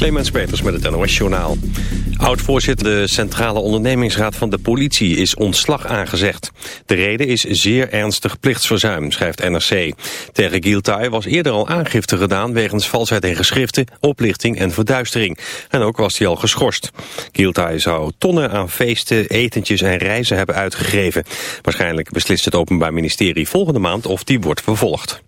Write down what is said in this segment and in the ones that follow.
Clemens Peters met het NOS Journaal. Oud-voorzitter de Centrale Ondernemingsraad van de Politie is ontslag aangezegd. De reden is zeer ernstig plichtsverzuim, schrijft NRC. Tegen Gieltay was eerder al aangifte gedaan wegens valsheid in geschriften, oplichting en verduistering. En ook was hij al geschorst. Gieltay zou tonnen aan feesten, etentjes en reizen hebben uitgegeven. Waarschijnlijk beslist het Openbaar Ministerie volgende maand of die wordt vervolgd.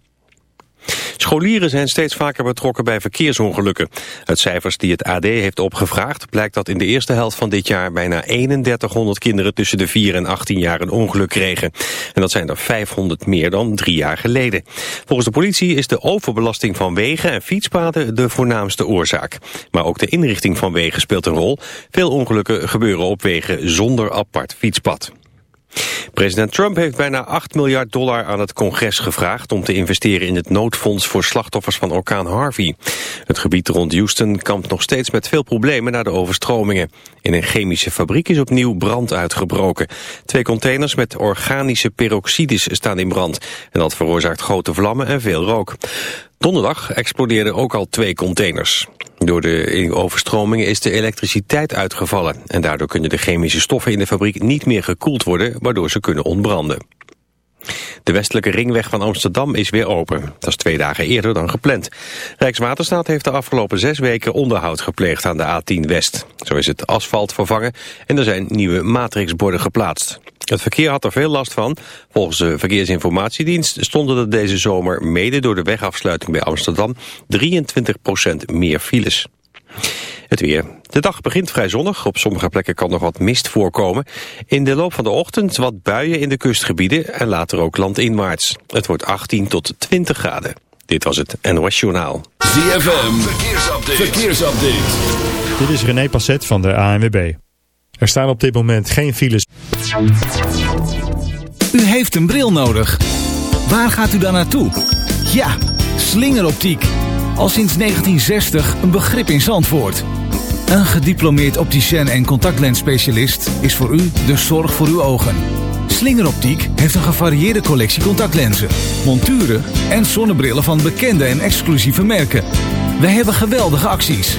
Scholieren zijn steeds vaker betrokken bij verkeersongelukken. Uit cijfers die het AD heeft opgevraagd blijkt dat in de eerste helft van dit jaar bijna 3100 kinderen tussen de 4 en 18 jaar een ongeluk kregen. En dat zijn er 500 meer dan drie jaar geleden. Volgens de politie is de overbelasting van wegen en fietspaden de voornaamste oorzaak. Maar ook de inrichting van wegen speelt een rol. Veel ongelukken gebeuren op wegen zonder apart fietspad. President Trump heeft bijna 8 miljard dollar aan het congres gevraagd... om te investeren in het noodfonds voor slachtoffers van orkaan Harvey. Het gebied rond Houston kampt nog steeds met veel problemen na de overstromingen. In een chemische fabriek is opnieuw brand uitgebroken. Twee containers met organische peroxides staan in brand. En dat veroorzaakt grote vlammen en veel rook. Donderdag explodeerden ook al twee containers. Door de overstromingen is de elektriciteit uitgevallen... en daardoor kunnen de chemische stoffen in de fabriek niet meer gekoeld worden... waardoor ze kunnen ontbranden. De westelijke ringweg van Amsterdam is weer open. Dat is twee dagen eerder dan gepland. Rijkswaterstaat heeft de afgelopen zes weken onderhoud gepleegd aan de A10 West. Zo is het asfalt vervangen en er zijn nieuwe matrixborden geplaatst. Het verkeer had er veel last van. Volgens de Verkeersinformatiedienst stonden er deze zomer mede door de wegafsluiting bij Amsterdam 23% meer files. Het weer. De dag begint vrij zonnig. Op sommige plekken kan nog wat mist voorkomen. In de loop van de ochtend wat buien in de kustgebieden en later ook landinwaarts. Het wordt 18 tot 20 graden. Dit was het NOS Journaal. ZFM. Verkeersupdate. Verkeersupdate. Dit is René Passet van de ANWB. Er staan op dit moment geen files. U heeft een bril nodig. Waar gaat u dan naartoe? Ja, slingeroptiek. Al sinds 1960 een begrip in Zandvoort. Een gediplomeerd opticien en contactlensspecialist is voor u de zorg voor uw ogen. Slingeroptiek heeft een gevarieerde collectie contactlenzen, monturen en zonnebrillen van bekende en exclusieve merken. Wij hebben geweldige acties.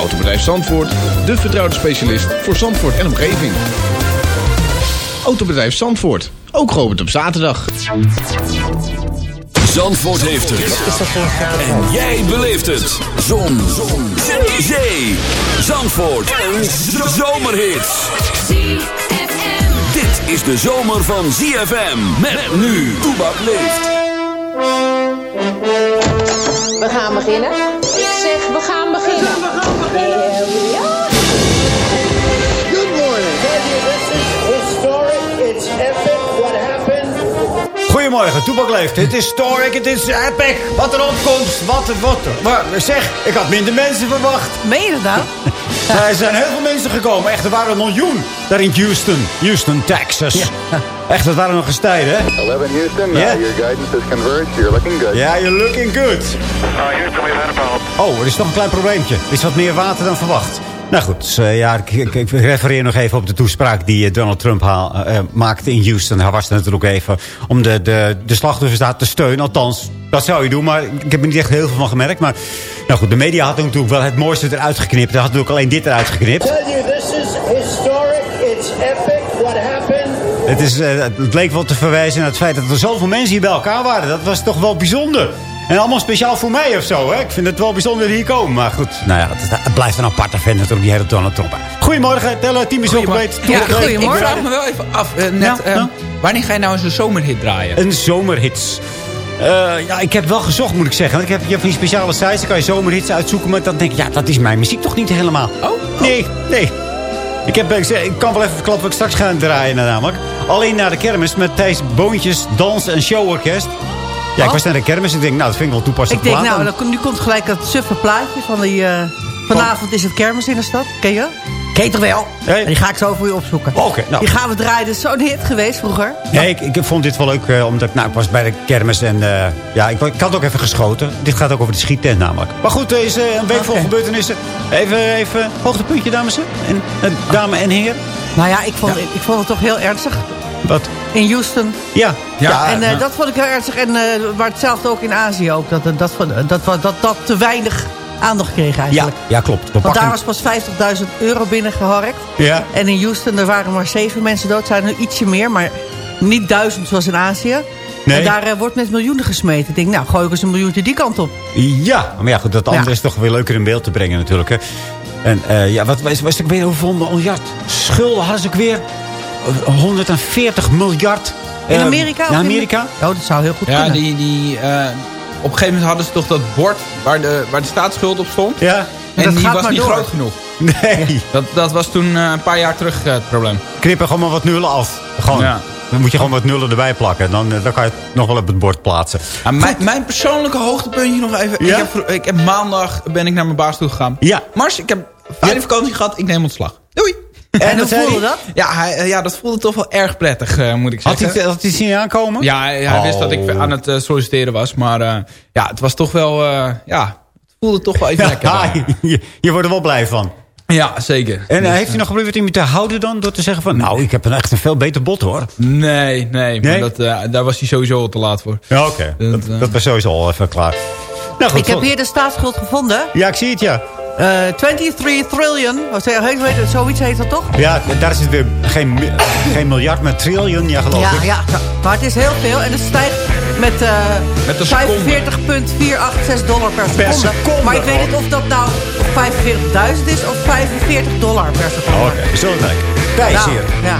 Autobedrijf Zandvoort, de vertrouwde specialist voor Zandvoort en omgeving. Autobedrijf Zandvoort, ook geopend op zaterdag. Zandvoort heeft het. En jij beleeft het. Zon. Zon. Zee. Zee. Zandvoort. Een zomerhit. Dit is de zomer van ZFM. Met nu. Toebak leeft. We gaan beginnen. Ik zeg, we gaan beginnen. We gaan beginnen. Good morning. This is historic. It's epic. What happened? Goedemorgen, Toepak leeft. Het is historic, het is epic. Wat een opkomst, wat een... Wat, wat, zeg, ik had minder mensen verwacht. Meen je dat nou? er zijn heel veel mensen gekomen. Echt, er waren een miljoen daar in Houston. Houston, Texas. Echt, dat waren nog eens tijden, hè? 11 Houston, Yeah. uh, your guidance is converged. You're looking good. Ja, you're looking good. Oh, er is toch een klein probleempje. Er is wat meer water dan verwacht. Nou goed, dus, eh, ja, ik, ik, ik refereer nog even op de toespraak die eh, Donald Trump haal, eh, maakte in Houston. Hij was er natuurlijk even om de, de, de slachtoffers daar te steunen. Althans, dat zou je doen, maar ik heb er niet echt heel veel van gemerkt. Maar nou goed, de media had natuurlijk wel het mooiste eruit geknipt. Hij had natuurlijk alleen dit eruit geknipt. Tell you, this is historic. It's epic. What happened? Het, is, het leek wel te verwijzen naar het feit dat er zoveel mensen hier bij elkaar waren. Dat was toch wel bijzonder. En allemaal speciaal voor mij of zo. Hè? Ik vind het wel bijzonder dat hier komen. Maar goed, nou ja, het, het blijft een aparte vent natuurlijk, die hele Donald Trump. Goedemorgen, tellen, team is bij Ja, goedemorgen. Ik vraag me wel even af, uh, net, ja, uh, wanneer ga je nou eens een zomerhit draaien? Een zomerhits. Uh, ja, ik heb wel gezocht, moet ik zeggen. Ik heb, je hebt die speciale sites, dan kan je zomerhits uitzoeken. Maar dan denk ik, ja, dat is mijn muziek toch niet helemaal. Oh? oh. Nee, nee. Ik, heb, ik, ik kan wel even verklappen wat ik straks ga draaien namelijk. Alleen naar de kermis met Thijs Boontjes, Dans en Showorkest. Ja, ik Oh. was naar de kermis en ik denk, nou, dat vind ik wel toepasselijk. Ik denk, plaat. nou, dan, nu komt gelijk dat suffe plaatje van die... eh, vanavond is het kermis in de stad. Ken je? Ken je toch wel? Hey. Die ga ik zo voor je opzoeken. Oké, nou. Die gaan we draaien. Dat is zo'n hit geweest vroeger. Nee, ik, ik vond dit wel leuk, eh, omdat ik, nou, ik was bij de kermis en eh, ja, ik, ik had ook even geschoten. Dit gaat ook over de schiettent namelijk. Maar goed, er is eh, een week vol Oké. gebeurtenissen. Even, even hoogtepuntje, dames en, en dame en heren. Nou ja, ik vond, ik vond het toch heel ernstig. Wat? In Houston. Ja. Ja, en eh, ja. dat vond ik heel ernstig. En eh maar hetzelfde ook in Azië ook. Dat dat, dat, dat, dat, dat, te weinig aandacht kreeg Ja, eigenlijk. ja, klopt. We Want pakken- daar was pas 50.000 euro binnengeharkt. Ja. En in Houston er waren maar zeven mensen dood. zijn er nu ietsje meer, maar niet duizend zoals in Azië. Nee. En daar eh, wordt met miljoenen gesmeten. Ik denk, nou, gooi ik eens een miljoentje die kant op. Ja, maar ja, goed, dat andere Ja. is toch weer leuker in beeld te brengen natuurlijk. Hè. En eh, ja, wat was, was het ook weer hoeveel miljard schulden hadden ze ook weer? Eh, 140 miljard. In eh, Amerika? In of Amerika? Oh, dat zou heel goed Ja, kunnen. die, die, eh, op een gegeven moment hadden ze toch dat bord waar de, waar de staatsschuld op stond. Ja. En dat die gaat was maar niet door. groot genoeg. Nee. Dat, dat was toen eh, een paar jaar terug eh, het probleem. Knip er gewoon maar wat nullen af. Gewoon. Ja. Dan moet je gewoon wat nullen erbij plakken. Dan, dan kan je het nog wel op het bord plaatsen. Mijn, mijn persoonlijke hoogtepuntje nog even. Ja? Ik, heb, ik heb maandag ben ik naar mijn baas toe gegaan. Ja. Mars, ik heb fijne Ja. vakantie gehad. Ik neem ontslag. Doei. En hoe wat zei voelde hij? dat? Ja, hij, ja, dat voelde toch wel erg prettig, eh, moet ik Had zeggen. hij, had hij zien aankomen? Ja, hij, hij wist dat ik Oh. aan het eh, solliciteren was. Maar eh, ja, het was toch wel... eh, ja, het voelde toch wel even lekker. Ja, je, je wordt er wel blij van. Ja, zeker. En Dus, heeft hij nog geprobeerd iemand te houden dan? Door te zeggen van, nou, ik heb een echt een veel beter bot hoor. Nee, nee, maar Nee? Dat, eh, daar was hij sowieso al te laat voor. Ja, oké. Dat, Dat, dat was sowieso al even klaar. Nou, goed, Ik heb hier de staatsschuld gevonden. Ja, ik zie het, ja. Eh 23 trillion. Wat zeg- heet- heet het? Zoiets heet dat toch? Ja, daar is het weer geen, geen miljard, maar triljoen, ja geloof Ja, ik. ja, maar het is heel veel. En het stijgt met, eh Met een seconde. 45,486 dollar per seconde. seconde. Maar ik weet niet of dat nou 45.000 is of 45 dollar per seconde. Oké, zo leuk. Thijs Nou, hier. ja.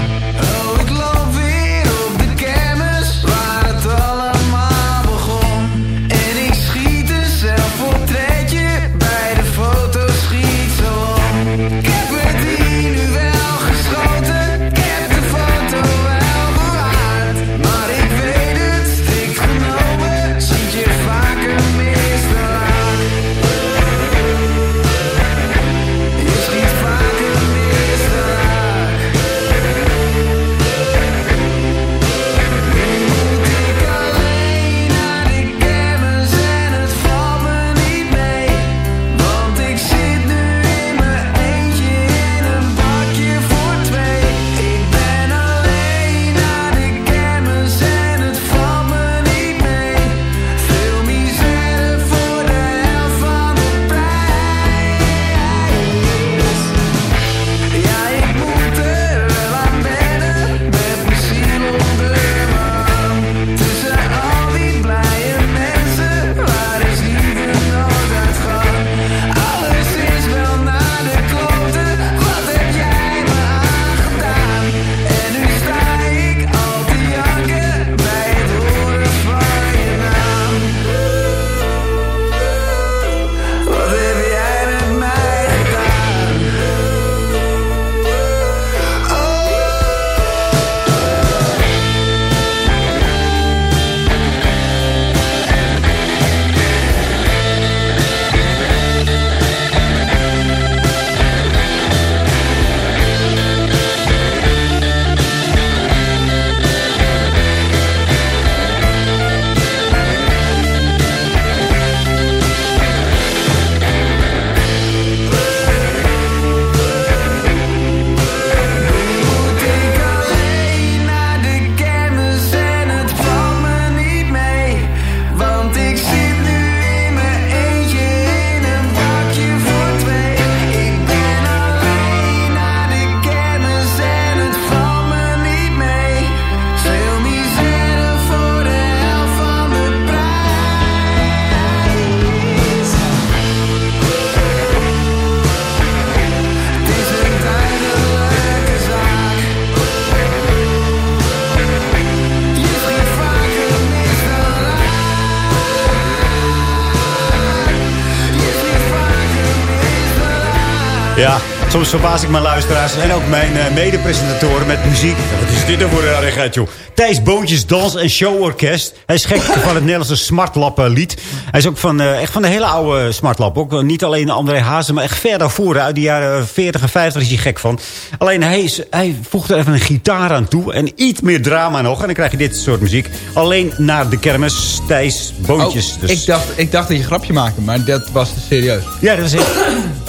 Soms verbaas ik mijn luisteraars en ook mijn uh, mede-presentatoren met muziek. Wat is dit nou voor een rarigheid, joh? Thijs Boontjes Dans- en Showorkest. Hij is gek van het Nederlandse Smartlap lied. Hij is ook van, uh, echt van de hele oude Smartlap. Ook uh, niet alleen André Hazen, maar echt ver daarvoor. Uit de jaren 40 en 50 is hij gek van. Alleen hij, is, hij voegt er even een gitaar aan toe. En iets meer drama nog. En dan krijg je dit soort muziek. Alleen naar de kermis. Thijs Boontjes. Oh, dus. ik, dacht, ik dacht dat je een grapje maakte, maar dat was serieus. Ja, dat is echt.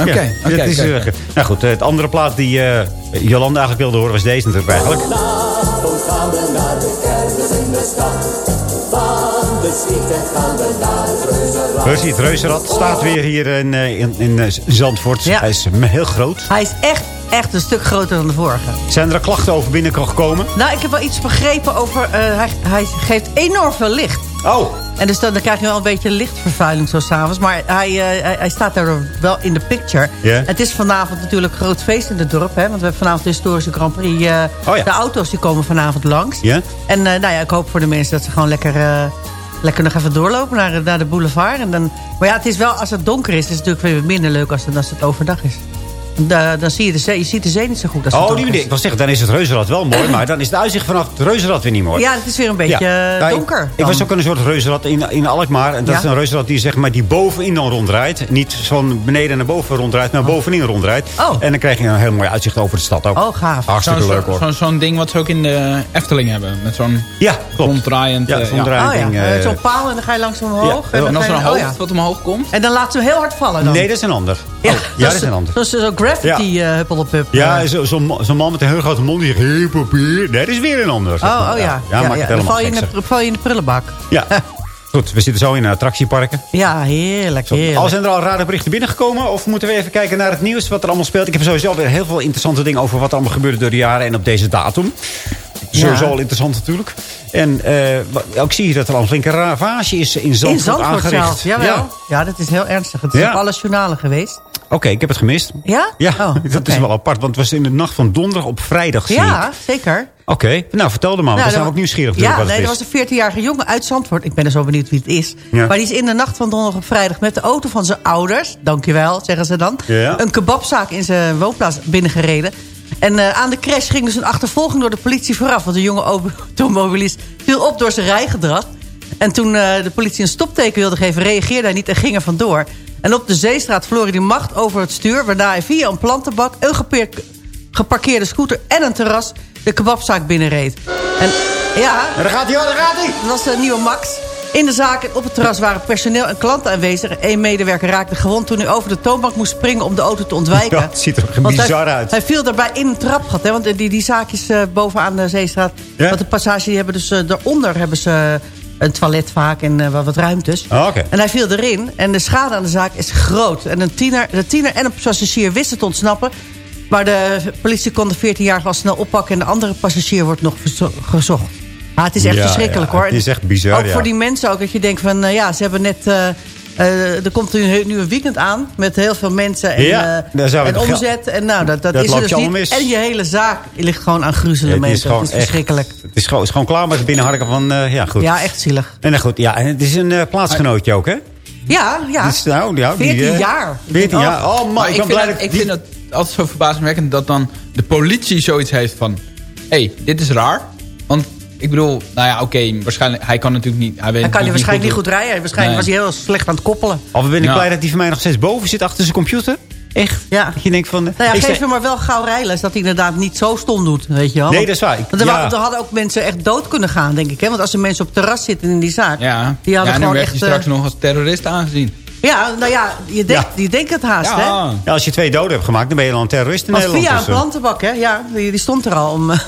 Oké, ja, is, uh. Nou goed, het andere plaat die uh, Jolanda eigenlijk wilde horen was deze natuurlijk eigenlijk. Gaan we naar de kermis in de stad. Van de schieten gaan we naar het reuzenrad. Percy het reuzenrad staat weer hier in, uh, in, in Zandvoort. Ja. Hij is heel groot. Hij is echt, echt een stuk groter dan de vorige. Zijn er klachten over binnengekomen? Nou, ik heb wel iets begrepen over... hij, hij geeft enorm veel licht. Oh. En dus dan, dan krijg je wel een beetje lichtvervuiling zo s'avonds. Maar hij, uh, hij, hij, staat daar wel in de picture. Yeah. Het is vanavond natuurlijk een groot feest in het dorp. Hè, want we hebben vanavond de historische Grand Prix. Uh, oh, ja. De auto's die komen vanavond langs. Yeah. En uh, nou ja, ik hoop voor de mensen dat ze gewoon lekker, lekker nog even doorlopen naar, naar de boulevard. En dan, maar ja, het is wel, als het donker is, is het natuurlijk weer minder leuk als het, als het overdag is. Da, dan zie je de zee, je ziet de zee niet zo goed. Als oh, die ik was zeggen, dan is het reuzenrad wel mooi. Maar dan is het uitzicht vanaf het reuzenrad weer niet mooi. Ja, het is weer een beetje ja. ja donker. Ik, ik, was ook een soort reuzenrad in, in Alkmaar. En dat ja. is een reuzenrad die, zeg maar, die bovenin dan ronddraait. Niet van beneden naar boven ronddraait, maar oh. bovenin ronddraait. Oh. En dan krijg je een heel mooi uitzicht over de stad ook. Oh, gaaf. Hartstikke zo, leuk hoor. Zo'n zo ding wat ze ook in de Efteling hebben. Met zo'n ja, ronddraaiend... Ja, zo'n uh, oh, ding. Uh, zo'n paal en dan ga je langs omhoog. Ja. En, en als er een hoofd oh, wat omhoog komt. En dan laten ze hem heel hard vallen dan. Nee, dat is een ander. Ja, oh, ja dat is een ander. Dat is zo'n graffiti uh, huppel op hup. Ja, zo'n zo, zo man met een heel grote mond die zegt, hey papier. Nee, dat is weer een ander. Oh, oh ja. Ja, ja, ja, dan val je, in de, val je in de prullenbak. Ja. Goed, we zitten zo in attractieparken. Ja, heerlijk, heerlijk. Al zijn er al rare berichten binnengekomen? Of moeten we even kijken naar het nieuws wat er allemaal speelt? Ik heb sowieso weer heel veel interessante dingen over wat er allemaal gebeurde door de jaren en op deze datum. Sowieso al interessant natuurlijk. En uh, ook zie je dat er al een flinke ravage is in Zandvoort, in Zandvoort aangericht. Zelf, jawel. Ja. ja, dat is heel ernstig. Het is ja. op alle journalen geweest. Oké, okay, ik heb het gemist. Ja? Ja, oh, dat okay. is wel apart. Want het was in de nacht van donderdag op vrijdag. Ja, zeker. Oké, okay. nou vertel de man. Nou, we zijn ook nieuwsgierig. Ja, wat nee, er was een 14-jarige jongen uit Zandvoort. Ik ben er zo benieuwd wie het is. Ja. Maar die is in de nacht van donderdag op vrijdag met de auto van zijn ouders. Dankjewel, zeggen ze dan. Ja. Een kebabzaak in zijn woonplaats binnengereden. En uh, aan de crash ging dus een achtervolging door de politie vooraf. Want de jonge automobilist viel op door zijn rijgedrag. En toen uh, de politie een stopteken wilde geven, reageerde hij niet en ging er vandoor. En op de Zeestraat verloor hij de macht over het stuur... waarna hij via een plantenbak, een geparkeerde scooter en een terras... de kebabzaak binnenreed. En ja... En daar gaat hij, daar gaat hij! Dat was de nieuwe Max. In de zaak en op het terras waren personeel en klanten aanwezig. Eén medewerker raakte gewond toen hij over de toonbank moest springen... om de auto te ontwijken. Ja, het ziet er bizar hij, uit. Hij viel daarbij in een trapgat. Hè, want die, die zaakjes uh, bovenaan de Zeestraat... Ja? Want de passage die hebben dus uh, daaronder hebben ze een toilet vaak en uh, wat ruimtes. Oh, okay. En hij viel erin en de schade aan de zaak is groot. En een tiener, de tiener en een passagier wisten te ontsnappen. Maar de politie kon de 14-jarige al snel oppakken... en de andere passagier wordt nog gezocht. Ah, het is echt ja, verschrikkelijk ja, hoor. Het is echt bizar, Ook voor die mensen ook, dat je denkt van... Uh, ja, ze hebben net... Uh, uh, er komt nu, nu een weekend aan met heel veel mensen en, ja, en omzet. En nou, dat, dat, dat is er dus je niet. Mis. En je hele zaak ligt gewoon aan gruzelementen. Ja, het is, gewoon het is verschrikkelijk. Echt, het is gewoon, is gewoon klaar met het binnenharken van... ja, goed. Ja, echt zielig. En, goed, ja, en het is een plaatsgenootje ook, hè? Ja, ja. Is, nou, ja 14 die, jaar. 14 jaar. Oh man, maar ik, ik, ben vind, blij dat ik vind het altijd zo verbazingwekkend dat dan de politie zoiets heeft van... Hé, hey, dit is raar. Want ik bedoel, nou ja, oké, okay, waarschijnlijk... Hij kan natuurlijk niet... Hij, weet hij kan niet waarschijnlijk niet goed, niet goed rijden. Waarschijnlijk nee. was hij heel slecht aan het koppelen. Of ben ik ja. blij dat hij van mij nog steeds boven zit achter zijn computer. Echt? Ja. Dat je denkt van... Nou ja, geef zei... hem maar wel gauw rijles. Dat hij inderdaad niet zo stom doet, weet je wel. Nee, dat is waar. Ik, want er, ja. er, hadden ook mensen echt dood kunnen gaan, denk ik. Hè? Want als er mensen op het terras zitten in die zaak... Ja, die hadden ja gewoon werd echt, je straks uh... nog als terrorist aangezien. Ja, nou ja, je denkt, ja. je denkt het haast, ja. hè? Ja, als je twee doden hebt gemaakt, dan ben je al een terrorist in Nederland. via een plantenbak, hè? Ja, die, die stond er al om, uh,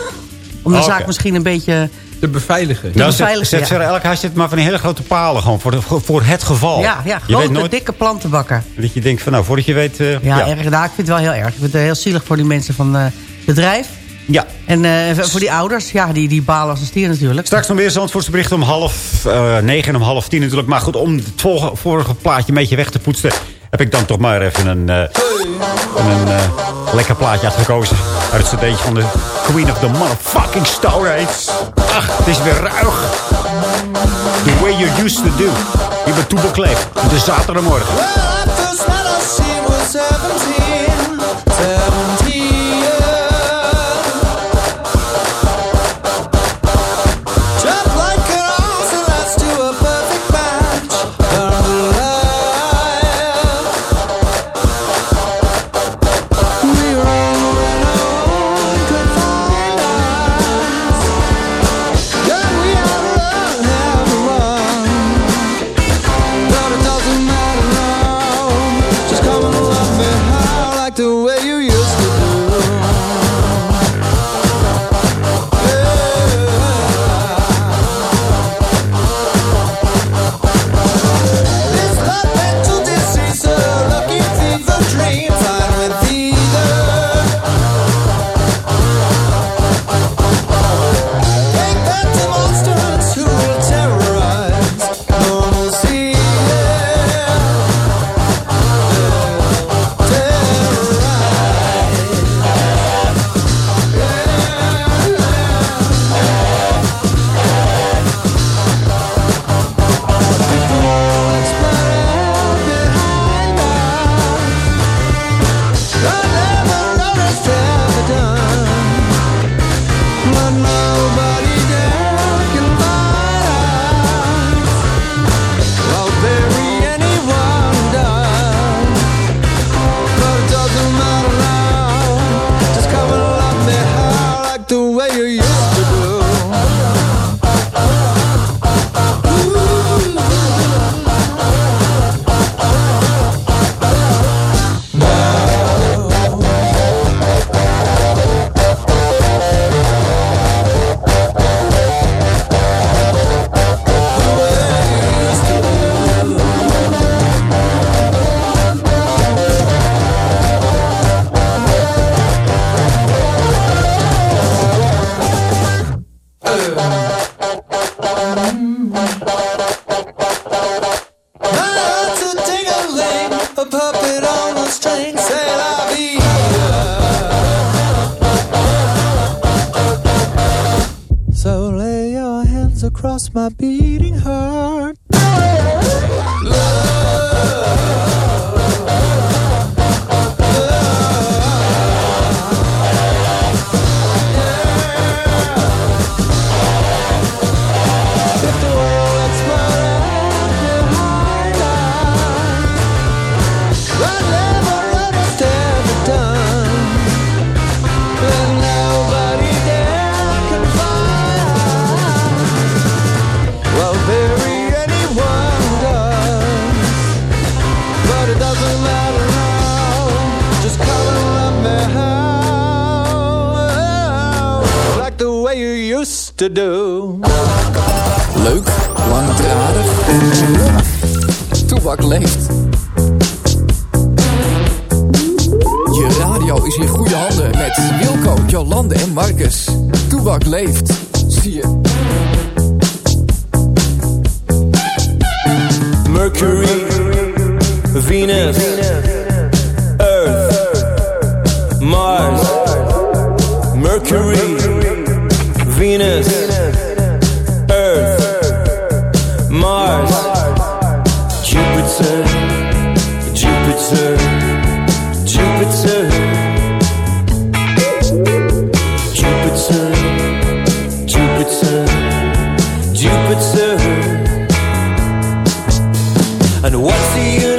om de zaak misschien een beetje... Te beveiligen. Te nou, beveiligen, zet, zet ja. elk huis zit maar van die hele grote palen gewoon voor, de, voor het geval. Ja, ja je grote, weet nooit, dikke plantenbakken. Dat je denkt van, nou, voordat je weet... Uh, ja, ja. Erg, nou, ik vind het wel heel erg. Ik vind het heel zielig voor die mensen van het uh, bedrijf. Ja. En uh, voor die ouders, ja, die, die balen als een stier natuurlijk. Straks nog weer Zandvoortse bericht om half uh, negen en om half tien natuurlijk. Maar goed, om het vorige plaatje een beetje weg te poetsen... heb ik dan toch maar even een, uh, een uh, lekker plaatje uitgekozen. Uit het cd'tje van de Queen of the Motherfucking Stargates. Ach, het is weer ruig. The way you used to do. Hier bij Toebel Kleef. De zaterdagmorgen. Mars, Mercury, Venus, Earth, Mars, Jupiter, Jupiter, Jupiter, Jupiter, Jupiter, Jupiter. And what do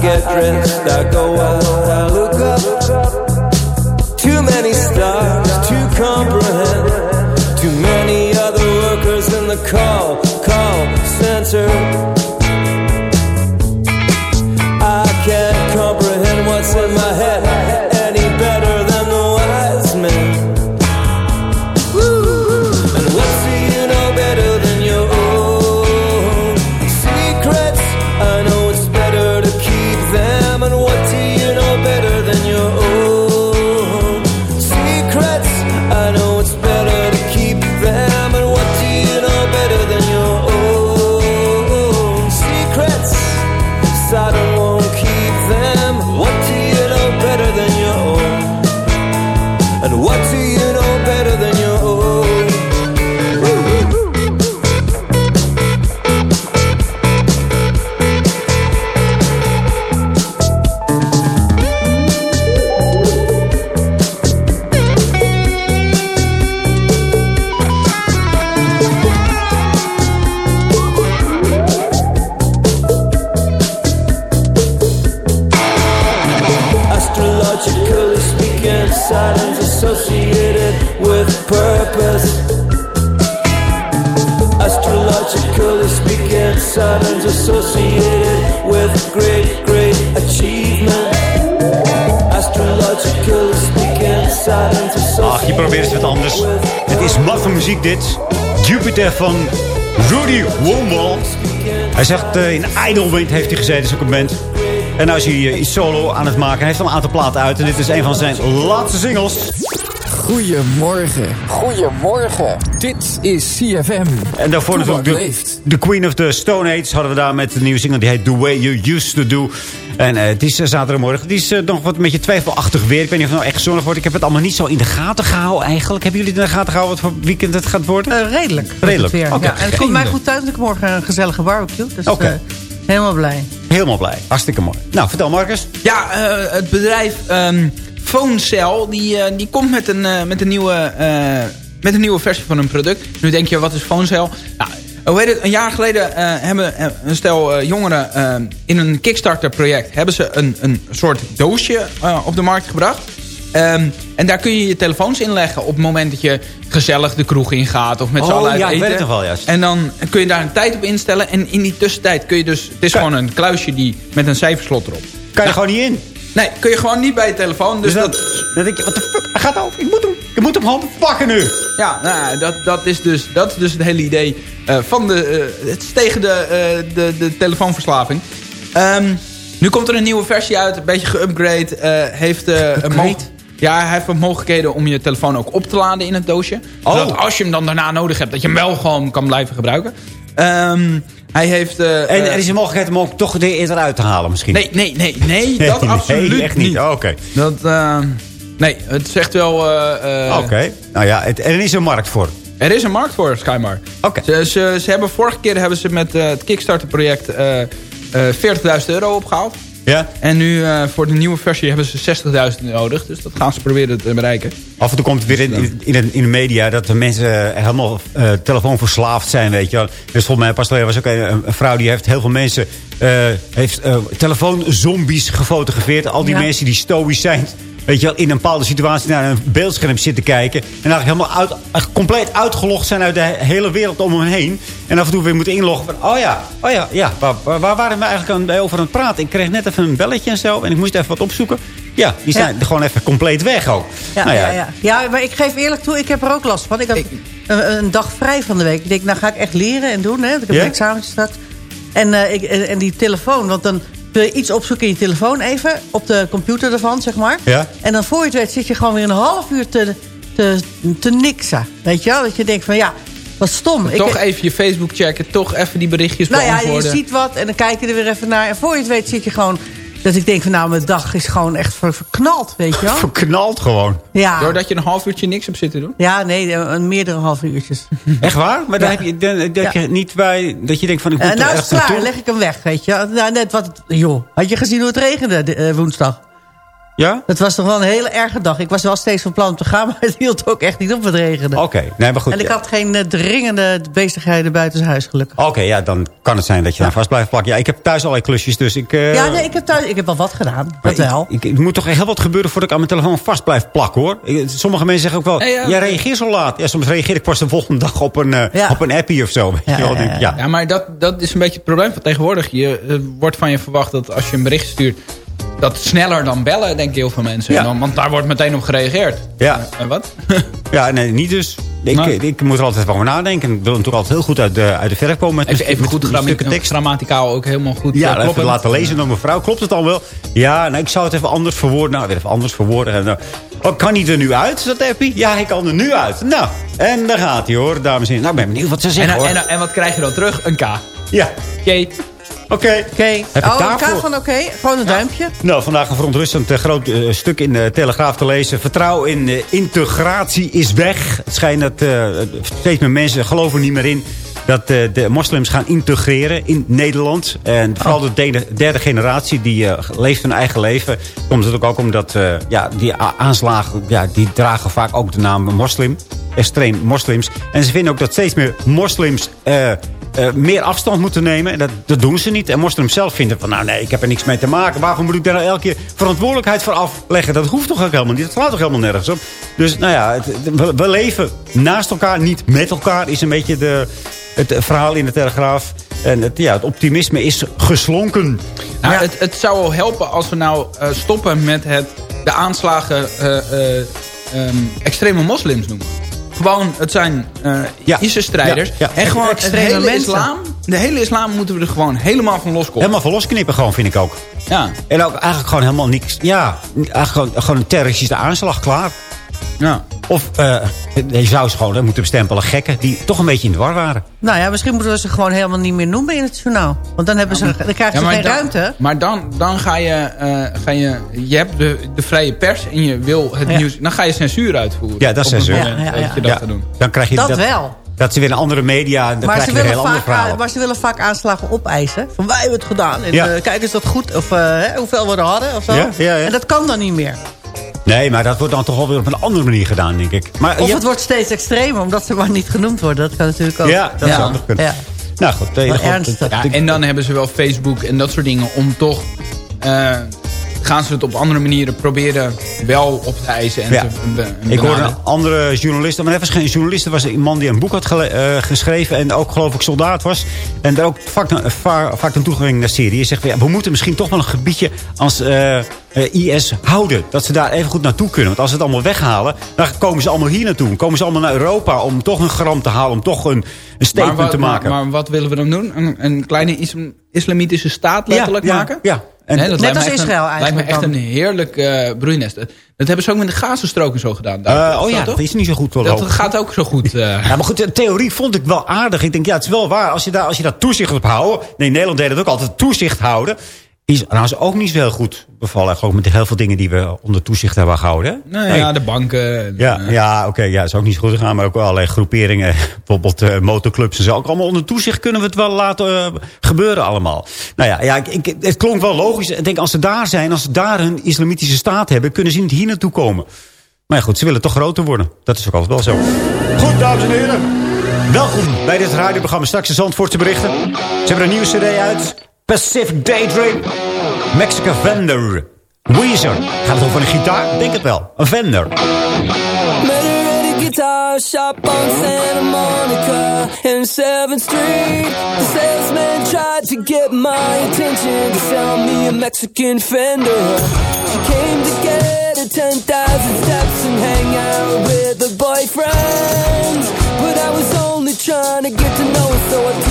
get dressed, I go out, I look up. Too many stars to comprehend. Too many other workers in the call, call center. Van Rudy Wombal. Hij zegt eh, in Idlewind heeft hij gezeten, is ook een band. En nou is hij eh, iets solo aan het maken. Hij heeft al een aantal platen uit. En dit is een van zijn laatste singles. Goedemorgen. Goedemorgen. Dit is CFM. En daarvoor natuurlijk de, de Queen of the Stone Age hadden we daar met de nieuwe single. Die heet The Way You Used To Do. En eh, het is eh, zaterdagmorgen. Het is eh, nog wat een beetje twijfelachtig weer. Ik weet niet of het nou echt zonnig wordt. Ik heb het allemaal niet zo in de gaten gehouden eigenlijk. Hebben jullie het in de gaten gehouden wat voor weekend het gaat worden? Redelijk. Redelijk. Ja, en het komt mij goed uit. want Ik heb morgen een gezellige barbecue. Dus Oké. eh, helemaal blij. Helemaal blij. Hartstikke mooi. Nou, vertel Marcus. Ja, eh, het bedrijf ehm PhoneCell die, eh, die komt met een, eh, met, een nieuwe, eh, met een nieuwe versie van hun product. Nu denk je, wat is PhoneCell? Nou, hoe heet het? Een jaar geleden eh, hebben eh, een stel eh, jongeren in een Kickstarter-project... hebben ze een, een soort doosje op de markt gebracht. Ehm, en daar kun je je telefoons inleggen op het moment dat je gezellig de kroeg ingaat of met z'n Oh, allen uit ja, ik eten. weet het nog wel, juist. En dan kun je daar een tijd op instellen. En in die tussentijd kun je dus... Het is gewoon een kluisje die, met een cijferslot erop. Kan je er gewoon niet in? Nee, kun je gewoon niet bij je telefoon. Dus, Dus dat, dat, je, wat de fuck, hij gaat al, ik moet hem, ik moet hem gewoon pakken nu. Ja, nou, dat, dat, is dus, dat is dus het hele idee eh, van de... eh, het is tegen de, eh, de, de telefoonverslaving. Ehm, nu komt er een nieuwe versie uit, een beetje geupgrade. eh, heeft, een ja, hij heeft wat mogelijkheden om je telefoon ook op te laden in het doosje. Oh. Zodat als je hem dan daarna nodig hebt, dat je hem wel gewoon kan blijven gebruiken. Ehm, hij heeft... eh, En eh, er is een mogelijkheid om ook toch eerder uit te halen misschien. Nee, nee, nee, nee, dat Nee, absoluut echt niet. Oh, Oké. Dat, eh, nee, het zegt wel... eh, eh, Oké. Nou ja, het, er is een markt voor. Er is een markt voor, schijnbaar. Oké. Ze, ze, ze hebben vorige keer hebben ze met het Kickstarter-project eh, eh, 40.000 euro opgehaald. Ja? En nu eh, voor de nieuwe versie hebben ze 60.000 nodig. Dus dat gaan ze proberen te bereiken. Af en toe komt het weer in, in, in, de, in de media dat de mensen helemaal eh, telefoonverslaafd zijn, weet je wel. Dus volgens mij pas was ook een, een vrouw die heeft heel veel mensen... eh, heeft eh, telefoonzombies gefotografeerd. Al die Ja. mensen die stoïcijn weet je wel, in een bepaalde situatie naar een beeldscherm zitten kijken. En eigenlijk helemaal uit, compleet uitgelogd zijn uit de he- hele wereld om hem heen. En af en toe weer moeten inloggen van, oh ja, oh ja, ja waar, waar, waren we eigenlijk aan, over aan het praten? Ik kreeg net even een belletje en zo en ik moest even wat opzoeken. Ja, die zijn gewoon even compleet weg ook. Ja, Nou ja. Ja, ja. maar ik geef eerlijk toe, ik heb er ook last van. Ik had een, een dag vrij van de week. Ik denk, nou ga ik echt leren en doen. Hè? want Ik heb een examentje straks. En, eh, ik, en, en die telefoon, want dan wil je iets opzoeken in je telefoon even. Op de computer ervan, zeg maar. Ja. En dan voor je het weet zit je gewoon weer een half uur te, te, te niksen. Weet je wel? Dat je denkt van ja, wat stom. toch ik, even je Facebook checken. Toch even die berichtjes nou ja, je ziet wat en dan kijk je er weer even naar. En voor je het weet zit je gewoon... Dat ik denk van nou, mijn dag is gewoon echt ver- verknald, weet je wel? Verknald gewoon. Ja. Doordat je een half uurtje niks hebt zitten doen. Ja, nee, een meerdere half uurtjes. Echt waar? Maar dan heb je, dan, dat Ja. je niet bij, dat je denkt van ik moet Eh, er nou is het klaar, leg ik hem weg, weet je. Nou, net wat, joh, had je gezien hoe het regende de, eh, woensdag? Ja? Het was toch wel een hele erge dag. Ik was wel steeds van plan om te gaan, maar het hield ook echt niet op het regenen. Oké, nee, maar goed. en ik ja. had geen eh, dringende bezigheden buitenshuis, gelukkig. Oké, ja, dan kan het zijn dat je daar vast blijft plakken. Ja, ik heb thuis allerlei klusjes, dus ik... eh, ja, nee, ik heb thuis, ik heb wel wat gedaan. maar Dat wel. Ik, ik, er moet toch echt heel wat gebeuren voordat ik aan mijn telefoon vast blijf plakken, hoor. Ik- sommige mensen zeggen ook wel, Ja, ja. jij reageert zo laat. Ja, soms reageer ik pas de volgende dag op een, eh, Ja. op een appie of zo. Weet Ja, je wel. ja, ja. Ja, maar dat, dat is een beetje het probleem van tegenwoordig. Je wordt van je verwacht dat als je een bericht stuurt... dat sneller dan bellen, denken heel veel mensen. Ja. En dan, want daar wordt meteen op gereageerd. Ja. En wat? ja, nee, niet dus. Ik, Nee. ik moet er altijd van over nadenken. Ik wil natuurlijk altijd heel goed uit de, uit de verf komen. Met, Even, even met- goed met stukken tekst. grammaticaal ook helemaal goed Ja, eh, even laten lezen door mijn vrouw. Klopt het al wel? Ja, nou, ik zou het even anders verwoorden. Nou, weer even anders verwoorden. En, nou, oh, kan hij er nu uit, dat appie? Ja, hij kan er nu uit. Nou, en daar gaat hij hoor, dames en heren. Nou, ik ben benieuwd wat ze En, zeggen hoor. en, en wat krijg je dan terug? Een K. ja. Oké. Oké. Heb ik Oh, een kaart van oké. Gewoon een duimpje. Nou, vandaag een verontrustend eh, groot eh, stuk in de Telegraaf te lezen. Vertrouwen in eh, integratie is weg. Het schijnt dat steeds meer mensen geloven niet meer in... dat de moslims gaan integreren in Nederland. En vooral de derde, generatie, die leeft hun eigen leven. Komt het ook, ook omdat eh, ja, die aanslagen... Ja, die dragen vaak ook de naam moslim. Extreem moslims. En ze vinden ook dat steeds meer moslims... eh, meer afstand moeten nemen. En dat, dat doen ze niet. En moslims zelf vinden van, nou nee, ik heb er niks mee te maken. Waarvoor moet ik daar nou elke keer verantwoordelijkheid voor afleggen? Dat hoeft toch ook helemaal niet. Dat slaat toch helemaal nergens op. Dus nou ja, het- we, we leven naast elkaar, niet met elkaar, is een beetje de, het verhaal in de Telegraaf. En het, ja, het optimisme is geslonken. Nou, het, het zou wel helpen als we nou eh, stoppen met het, de aanslagen eh, ehm, extreme moslims noemen. Gewoon, het zijn eh Ja. ISIS-strijders. Ja, ja. En gewoon het Extreme hele mensen. islam, de hele islam moeten we er gewoon helemaal van loskomen. Helemaal van losknippen gewoon, vind ik ook. Ja, En ook eigenlijk gewoon helemaal niks. Ja, eigenlijk gewoon, gewoon een terroristische aanslag, klaar. ja. Of eh, je zou ze gewoon hè, moeten bestempelen gekken die toch een beetje in de war waren. Nou ja, misschien moeten we ze gewoon helemaal niet meer noemen in het journaal. Want dan, hebben ze, dan krijgen ze geen dan, ruimte. Maar dan, dan ga, je, eh, ga je... Je hebt de, de vrije pers en je wil het Ja. nieuws... Dan ga je censuur uitvoeren. Ja, dat is censuur. moment dat je doen. Dan krijg je Dat wel. Dat ze weer een andere media, dan Maar krijg ze, je heel vaak, aan- maar ze willen vaak aanslagen opeisen. Van wij hebben het gedaan. En Ja. eh, kijk eens dat goed. Of hoeveel we er hadden. Of zo. Ja, ja. En dat kan dan niet meer. Nee, maar dat wordt dan toch wel weer op een andere manier gedaan, denk ik. Maar, Of ja, het wordt steeds extremer. Omdat ze maar niet genoemd worden. Dat kan natuurlijk ook. Ja, dat zou nog kunnen. Ja. Nou goed, ernstig. Ja, en dan hebben ze wel Facebook en dat soort dingen om toch... eh, gaan ze het op andere manieren proberen wel op te eisen. En Ja. te Ik hoorde een andere journalist, maar hij was geen journalist. Er was een man die een boek had eh, geschreven en ook geloof ik soldaat was. En daar ook vaak, na- va- vaak ging naar Syrië. Zegt, ja, we moeten misschien toch wel een gebiedje als eh, eh, IS houden. Dat ze daar even goed naartoe kunnen. Want als ze het allemaal weghalen, dan komen ze allemaal hier naartoe. Komen ze allemaal naar Europa om toch een gram te halen. Om toch een, een statement wat- te maken. Maar, maar wat willen we dan doen? Een, een kleine islam- islamitische staat letterlijk Ja, ja, maken? ja. En- Nee, dat Net als Israël een, Lijkt me eigenlijk echt dan. een heerlijk eh broeinest. Dat hebben ze ook met de Gazastrook en zo gedaan. daar. Eh, oh ja, toch? dat is niet zo goed. Dat geloof ik. gaat ook zo goed. eh. Ja, maar goed, de theorie vond ik wel aardig. Ik denk, ja, het is wel waar. Als je daar, als je daar toezicht op houden... Nee, Nederland deed het ook altijd, toezicht houden... is trouwens ook niet zo heel goed bevallen. Gewoon met heel veel dingen die we onder toezicht hebben gehouden. nou ja, de banken. en, Ja, eh, ja oké, ja, is ook niet zo goed gegaan. Maar ook wel allerlei groeperingen, bijvoorbeeld eh, motorclubs en zo. Ook allemaal onder toezicht kunnen we het wel laten eh, gebeuren allemaal. Nou ja, ja ik, ik, het klonk wel logisch. Ik denk, als ze daar zijn, als ze daar een islamitische staat hebben... kunnen ze niet hier naartoe komen. Maar ja, goed, ze willen toch groter worden. Dat is ook altijd wel zo. Goed, dames en heren. Welkom bij dit radioprogramma. Straks de Zandvoortse berichten. Ze hebben een nieuwe cd uit. Pacific Daydream. Mexican Vendor. Weezer. Gaat het over een gitaar? Denk het wel. Een vendor. Guitar shop on Santa Monica in 7th Street. The salesman tried to get my attention to sell me a Mexican fender. She came to get her 10,000 steps and hang out with her boyfriend. But I was only trying to get to know her, so I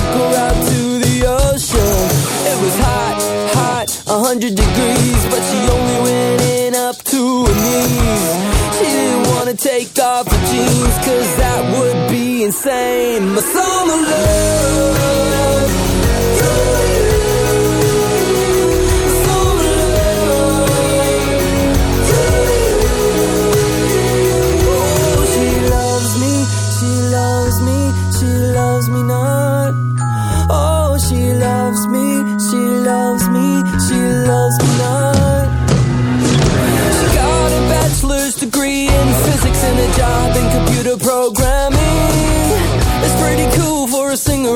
100 degrees, but she only went in up to her knees. She didn't wanna take off her jeans, cause that would be insane. My summer love.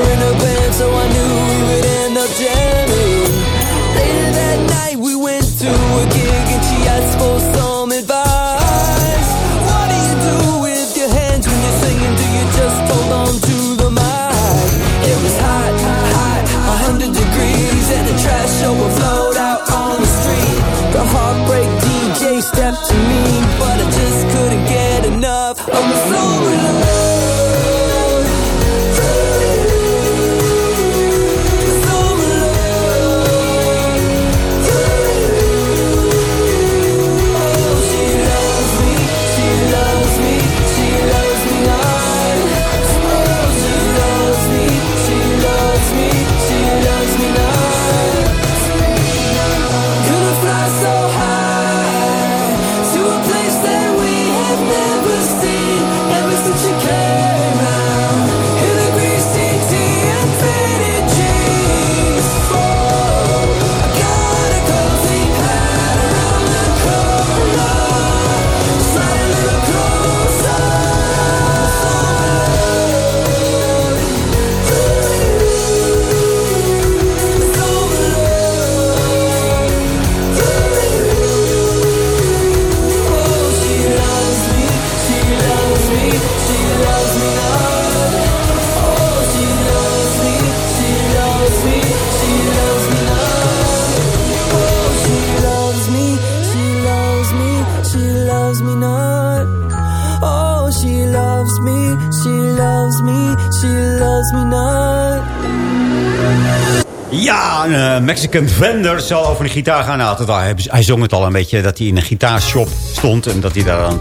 A singer in a band, so I knew we would end up jamming. Later that night, we went to a gig and she asked for some advice. What do you do with your hands when you're singing? Do you just hold on to the mic? It was hot, hot, 100 degrees, and the trash show would float out on the street. The heartbreak DJ stepped to me, but I just couldn't get enough of my summer eh, Mexican vendor zal over een gitaar gaan. Nou, hij, hij zong het al een beetje dat hij in een gitaarshop stond. En dat hij daar aan,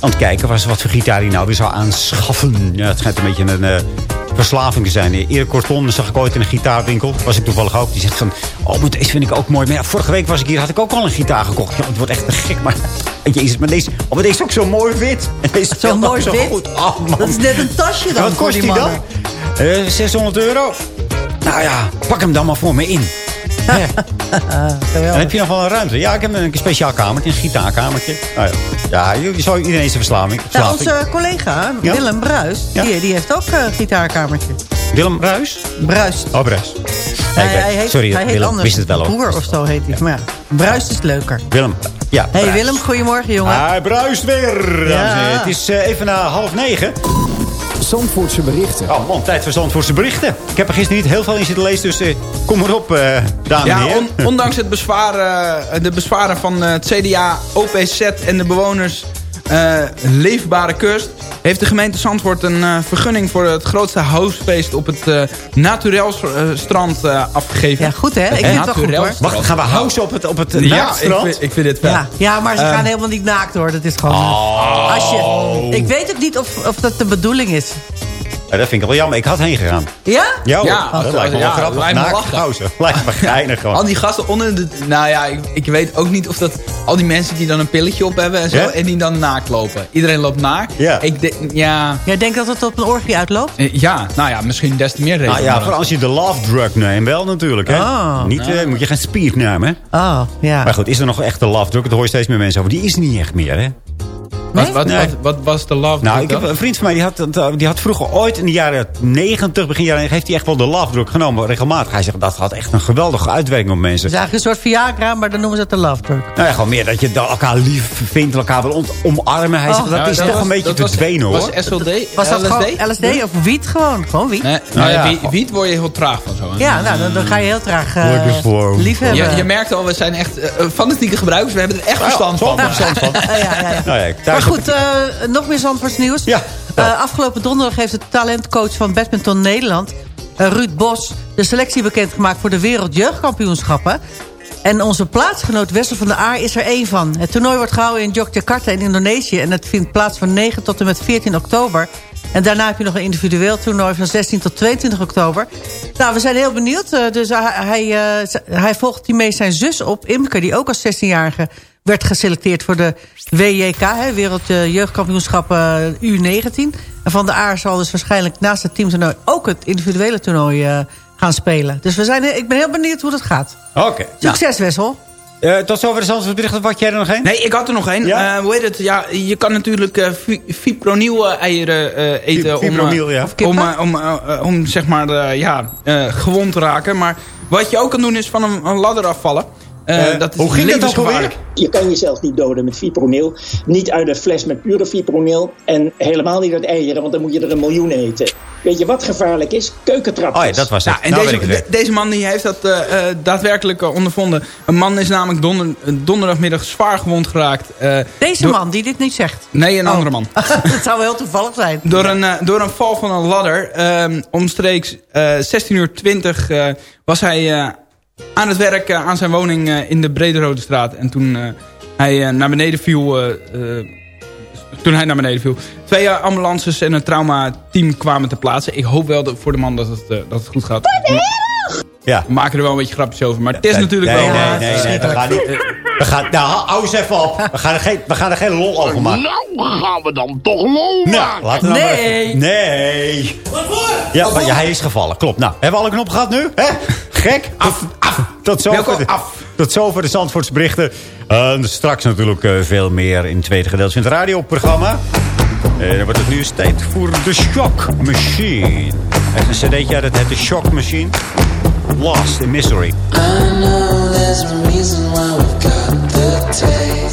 aan het kijken was wat voor gitaar hij nou weer zou aanschaffen. Ja, het schijnt een beetje een eh, verslaving te zijn. Erik Corton zag ik ooit in een gitaarwinkel. Was ik toevallig ook. Die zegt van, oh, maar deze vind ik ook mooi. Maar ja, vorige week was ik hier, had ik ook al een gitaar gekocht. Ja, het wordt echt te gek, maar... Jezus, maar deze, oh, maar deze is ook zo mooi wit. En deze Zo mooi zo wit? goed. Oh, man. Dat is net een tasje dan wat kost die die dan? mannen. Eh, 600 euro. Nou ja, pak hem dan maar voor me in. Dan heb je nog wel een ruimte. Ja, ik heb een speciaal kamertje, een gitaarkamertje. Nou ja, ja zou iedereen verslaving. Nou, verslaving. onze collega? Willem Bruis, die, die heeft ook eh, een gitaarkamertje. Willem Bruis? Bruis. Oh, Bruis. Hij, heet, sorry, hij heet Willem, anders. wist het wel hoor. Boer of zo heet hij. Maar ja. Bruist is leuker. Willem. Ja, Hey. Willem, goedemorgen jongen. Hij bruist weer, dames Ja. en heren. Het is eh, even na half negen. Zandvoortse berichten. Oh man, tijd voor Zandvoortse berichten. Ik heb er gisteren niet heel veel in zitten lezen, dus eh, kom maar op, eh dames en Ja, heren. on- ondanks het bezwaar, eh, de bezwaren van eh, het CDA, OPZ en de bewoners eh, Leefbare Kust... heeft de gemeente Zandvoort een eh, vergunning voor het grootste housefeest op het eh Naturel strand eh, afgegeven. Ja, goed hè? Ik vind het wel goed hoor. Wacht, gaan we housen op het, op het Ja, ik vind, ik vind dit vet. Ja, ja, maar ze gaan helemaal niet naakt hoor. Dat is gewoon... Oh. Als je, ik weet ook niet of, of dat de bedoeling is. Ja, dat vind ik wel jammer. Ik had heen gegaan. Ja? Ja, hoor. Ja, dat lijkt me wel ja, grappig. lijkt me Naakt lachen. housen. Lijkt me geinig gewoon. Al die gasten onder de... Nou ja, ik, ik weet ook niet of dat... Al die mensen die dan een pilletje op hebben en zo... Ja? en die dan naakt lopen. Iedereen loopt naakt. Ja. Ik denk, ja... Jij denkt dat het op een orgie uitloopt? eh, Ja, nou ja, misschien des te meer reden. Nou ja, voor als je de love drug neemt, wel natuurlijk. Hè? Oh. Niet, eh, moet je geen spier nemen. Hè? Oh, ja. Maar goed, is er nog echt de love drug? Dat hoor je steeds meer mensen over. Die is niet echt meer, hè? Wat, wat, Nee. wat, wat was de love Nou, ik heb een vriend van mij, die had, die had vroeger ooit in de jaren 90, begin jaren 90, heeft hij echt wel de love drug genomen, regelmatig. Hij zegt, dat had echt een geweldige uitwerking op mensen. Het is eigenlijk een soort Viagra, maar dan noemen ze het de love drug. Nou ja, gewoon meer dat je elkaar lief vindt, elkaar wil omarmen. Hij Oh. zegt, dat is toch was- een beetje verdwenen, hoor. Was SLD? Was dat LSD? gewoon LSD of wiet gewoon? Gewoon wiet. Nee, Nou nou ja, ja, wiet, word je heel traag van zo. Ja, nou, dan, dan ga je heel graag eh, Lekker voor. lief hebben. Je, je merkt al, we zijn echt fanatieke gebruikers. We hebben er echt verstand van. verstand van. ja, ja, ja. Maar goed, eh, nog meer Zandvoorts nieuws. Ja. Eh, afgelopen donderdag heeft de talentcoach van Badminton Nederland... eh, Ruud Bos de selectie bekendgemaakt voor de Wereldjeugdkampioenschappen. En onze plaatsgenoot Wessel van der Aar is er één van. Het toernooi wordt gehouden in Yogyakarta in Indonesië... en het vindt plaats van 9 tot en met 14 oktober. En daarna heb je nog een individueel toernooi van 16 tot 22 oktober. Nou, we zijn heel benieuwd. dus hij, hij, volgt hiermee zijn zus op, Imke... die ook als 16-jarige werd geselecteerd voor de WJK... Hè, Wereld eh, Jeugdkampioenschappen U19. En Van der Aar zal dus waarschijnlijk naast het teamtoernooi... ook het individuele toernooi eh, gaan spelen. Dus we zijn, ik ben heel benieuwd hoe dat gaat. Oké. Succes, Wessel. Eh, tot zover de berichten. Wat jij er nog heen? Nee, ik had er nog één. Ja? Eh, hoe heet het? Ja, je kan natuurlijk eh fi- fipronil eh, eieren eh, eten. om, eh, fipronil, ja. Of kippen. Om, eh, om, eh, eh, om zeg maar eh, ja, eh, gewond te raken. Maar wat je ook kan doen is van een, een ladder afvallen. Eh, Eh, dat is hoe ging dat alweer? levensgevaarlijk. Je kan jezelf niet doden met fipronil. Niet uit een fles met pure fipronil. En helemaal niet uit eieren, want dan moet je er een miljoen eten. Weet je wat gevaarlijk is? Keukentrapjes. Oh ja, dat was het. Ja, en Nou deze, de- deze man die heeft dat eh, eh, daadwerkelijk ondervonden. Een man is namelijk donder, donderdagmiddag zwaar gewond geraakt. eh, Deze door- man die dit niet zegt. Nee, een Oh. andere man. dat zou wel heel toevallig zijn. Door een, door een val van een ladder. ehm, omstreeks eh 16 uur 20 eh, was hij eh, aan het werk eh, aan zijn woning eh, in de Brederode straat. En toen eh, hij naar beneden viel... toen hij naar beneden viel. Twee ambulances en een traumateam kwamen te plaatsen. Ik hoop wel dat, voor de man dat het, dat het goed gaat. Ja. We maken er wel een beetje grapjes over. Maar het is natuurlijk nee, wel... Nee, nee, nee, we gaan nou, hou- eens even op. We gaan er geen, we gaan er geen lol over maken. Nou gaan we dan toch lol Nou, laten we nou maar Nee. Nee. Ja, maar ja, hij is gevallen. Klopt. Nou, hebben we alle knoppen gehad nu? Hè? Gek? Af, af. Tot zover, de, af. tot zover de Zandvoortse berichten. En straks natuurlijk eh, veel meer in het tweede gedeelte van het radioprogramma. En dan wordt het nu eens tijd voor de Shock Machine. Het is een cd'tje, dat heet de Shock Machine. Lost in Misery. I know there's a reason why we've got the.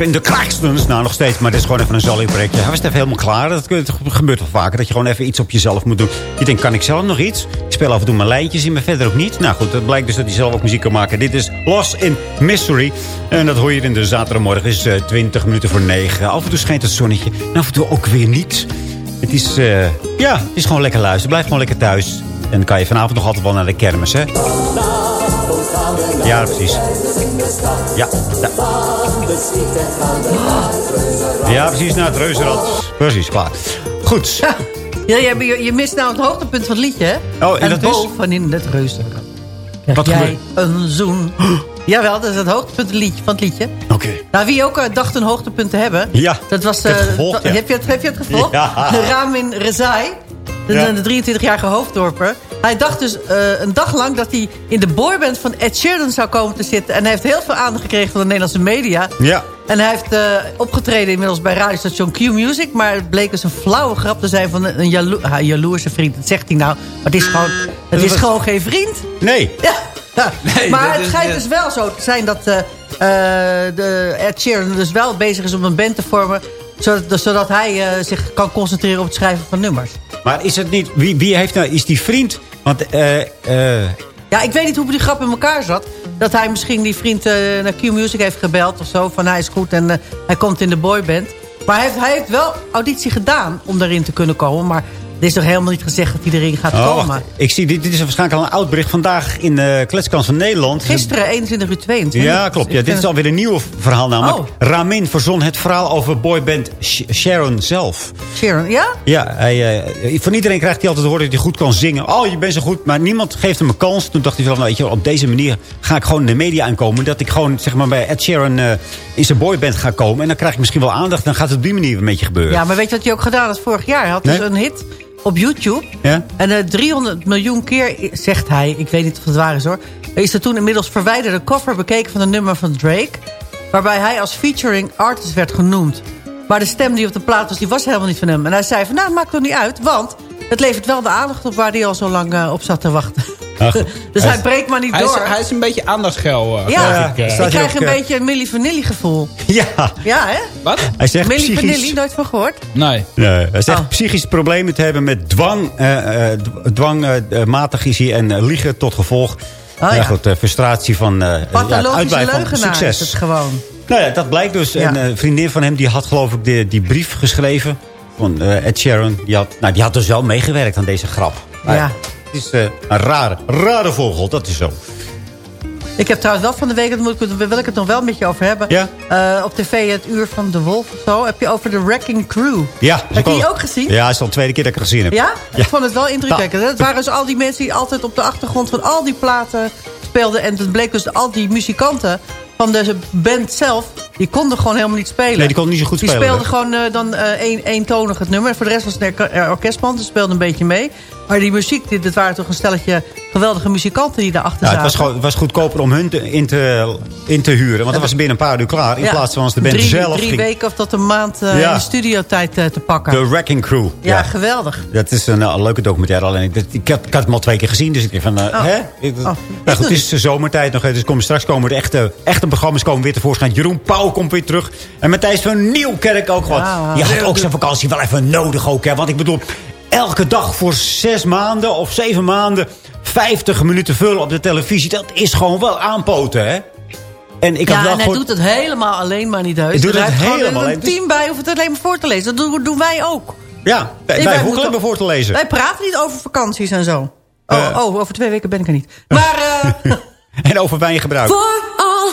In de Crackstones. Nou, nog steeds, maar dit is gewoon even een zolly-projectje. Hij was even helemaal klaar. Dat gebeurt wel vaker, dat je gewoon even iets op jezelf moet doen. Je denkt, kan ik zelf nog iets? Ik speel af en toe mijn lijntjes in, maar verder ook niet. Nou goed, het blijkt dus dat hij zelf ook muziek kan maken. Dit is Lost in Mystery. En dat hoor je in de zaterdagmorgen. Het is eh, 20 minuten voor 9. Af en toe schijnt het zonnetje. En af en toe ook weer niet. Het is, eh, ja, het is gewoon lekker luisteren. Blijf gewoon lekker thuis. En dan kan je vanavond nog altijd wel naar de kermis, hè? Ja, precies. Ja, ja. Ja, precies, naar het reuzenrad. Precies, klaar. Goed. Ja, je, je, je mist nou het hoogtepunt van het liedje, hè? Oh, en dat is? bovenin het reuzenrad. Wat jij gebeurt? een zoen. Jawel, dat is het hoogtepunt van het liedje. Van het liedje. Oké. Nou, wie ook eh, dacht een hoogtepunt te hebben. Ja, dat was, eh, gevolgd, ja. heb, je het, heb je het gevolgd? Ja. Ramin Rezai. De, Ja. de 23-jarige hoofddorper. Hij dacht dus eh, een dag lang dat hij in de boyband van Ed Sheeran zou komen te zitten. En hij heeft heel veel aandacht gekregen van de Nederlandse media. Ja. En hij heeft eh, opgetreden inmiddels bij radiostation Q Music. Maar het bleek dus een flauwe grap te zijn van een, een jalo ah, jaloerse vriend. Dat zegt hij nou. Maar het is gewoon, het is gewoon geen vriend. Nee. Ja. Ja. Nee, maar het schijnt dus wel zo te zijn dat eh, de Ed Sheeran dus wel bezig is om een band te vormen. Zodat, zodat hij eh, zich kan concentreren op het schrijven van nummers. Maar is het niet... Wie, wie heeft nou... Is die vriend... Want eh, eh, Ja, ik weet niet hoe die grap in elkaar zat. Dat hij misschien die vriend eh, naar Q Music heeft gebeld of zo. Van hij is goed en hij komt in de boyband. Maar hij heeft, hij heeft wel auditie gedaan om daarin te kunnen komen. Maar er is toch helemaal niet gezegd dat erin gaat Oh, komen. wacht. Ik zie, dit, dit is waarschijnlijk al een oud bericht vandaag in de Kletskans van Nederland. Gisteren 21 uur 22. Ja, klopt. Ja, dit is alweer een nieuw verhaal namelijk. Oh. Ramin verzon het verhaal over boyband Sh- Sharon zelf. Sharon, ja? Ja, hij, eh, van iedereen krijgt hij altijd te horen dat hij goed kan zingen. Oh, je bent zo goed. Maar niemand geeft hem een kans. Toen dacht hij van, nou, weet je, op deze manier ga ik gewoon in de media aankomen. Dat ik gewoon, zeg maar, bij Ed Sheeran eh, in zijn boyband ga komen. En dan krijg ik misschien wel aandacht. Dan gaat het op die manier een beetje gebeuren. Ja, maar weet je wat hij ook gedaan had vorig jaar? Hij had dus een hit op YouTube. Ja? En eh 300 miljoen keer, zegt hij, ik weet niet of het waar is hoor... is er toen inmiddels verwijderde cover bekeken van een nummer van Drake... waarbij hij als featuring artist werd genoemd. Maar de stem die op de plaat was, die was helemaal niet van hem. En hij zei van, nou, maakt toch niet uit, want... het levert wel de aandacht op waar hij al zo lang eh, op zat te wachten. Dus hij breekt maar niet Hij is, door. hij is een beetje aandachtsgel. eh, ja, ik, eh. hier krijg ook, een eh, beetje een Milli Vanilli gevoel. Ja, Ja, hè? Wat? hij zegt Milli psychisch... Vanilli, nooit van gehoord? Nee. Nee, hij zegt Oh. psychische problemen te hebben met dwang. eh, eh, d- dwang, eh, eh, matig is hij en liegen tot gevolg. Oh, ja. goed, frustratie van eh ja, van leugenaar is succes. het gewoon. Nou ja, dat blijkt dus. Ja. En een vriendin van hem die had geloof ik de, die brief geschreven. Van eh, Ed Sheeran. Die had, nou, die had dus wel meegewerkt aan deze grap. Maar Ja. Het is eh, een rare, rare vogel. Dat is zo. Ik heb trouwens wel van de week, daar wil ik het nog wel met je over hebben. Ja? Eh, op tv het uur van de wolf of zo. Heb je over de Wrecking Crew. Ja, Heb je die ook gezien? Ja, het is al de tweede keer dat ik het gezien heb. Ja? Ja. Ik vond het wel indrukwekkend. Het waren dus al die mensen die altijd op de achtergrond van al die platen speelden. En het bleek dus al die muzikanten van de band zelf... die konden gewoon helemaal niet spelen. Nee, die konden niet zo goed die spelen, speelden gewoon eh, dan eh, één, eentonig het nummer. Voor de rest was het een or- orkestband. Die speelde een beetje mee. Maar die muziek, dit, dit waren toch een stelletje geweldige muzikanten die daarachter Ja, het, zaten. was gewoon, het was goedkoper om hun te, in, te, in te huren. Want dan was het binnen een paar uur klaar. In Ja. plaats van als de band drie, zelf Drie ging. weken of tot een maand eh, Ja. in de studiotijd te pakken. De Wrecking Crew. ja, geweldig. Dat is een, leuke documentaire. Alleen, ik, ik, had, ik had hem al twee keer gezien. Dus ik dacht van, Oh. hè? Ik- Oh. Nou goed, het is de zomertijd nog. Dus komen, straks komen de echte, echte programma's komen weer tevoorschijn. Jeroen Pauw komt weer terug. En Matthijs van Nieuwkerk ook. Ja. Die had ook zijn vakantie wel even nodig ook. Hè? Want ik bedoel, elke dag voor zes maanden of zeven maanden... 50 minuten vullen op de televisie. Dat is gewoon wel aanpoten, hè? En ik had ja, wel en hij doet het helemaal alleen maar niet heus. Hij doet het helemaal een alleen. team bij hoeft het alleen maar voor te lezen. Dat doen, wij ook. Ja, wij, Nee, wij wij hoeven moeten- maar voor te lezen. Wij praten niet over vakanties en zo. Oh, Eh. oh over twee weken ben ik er niet. Maar eh, En over wijngebruik. For all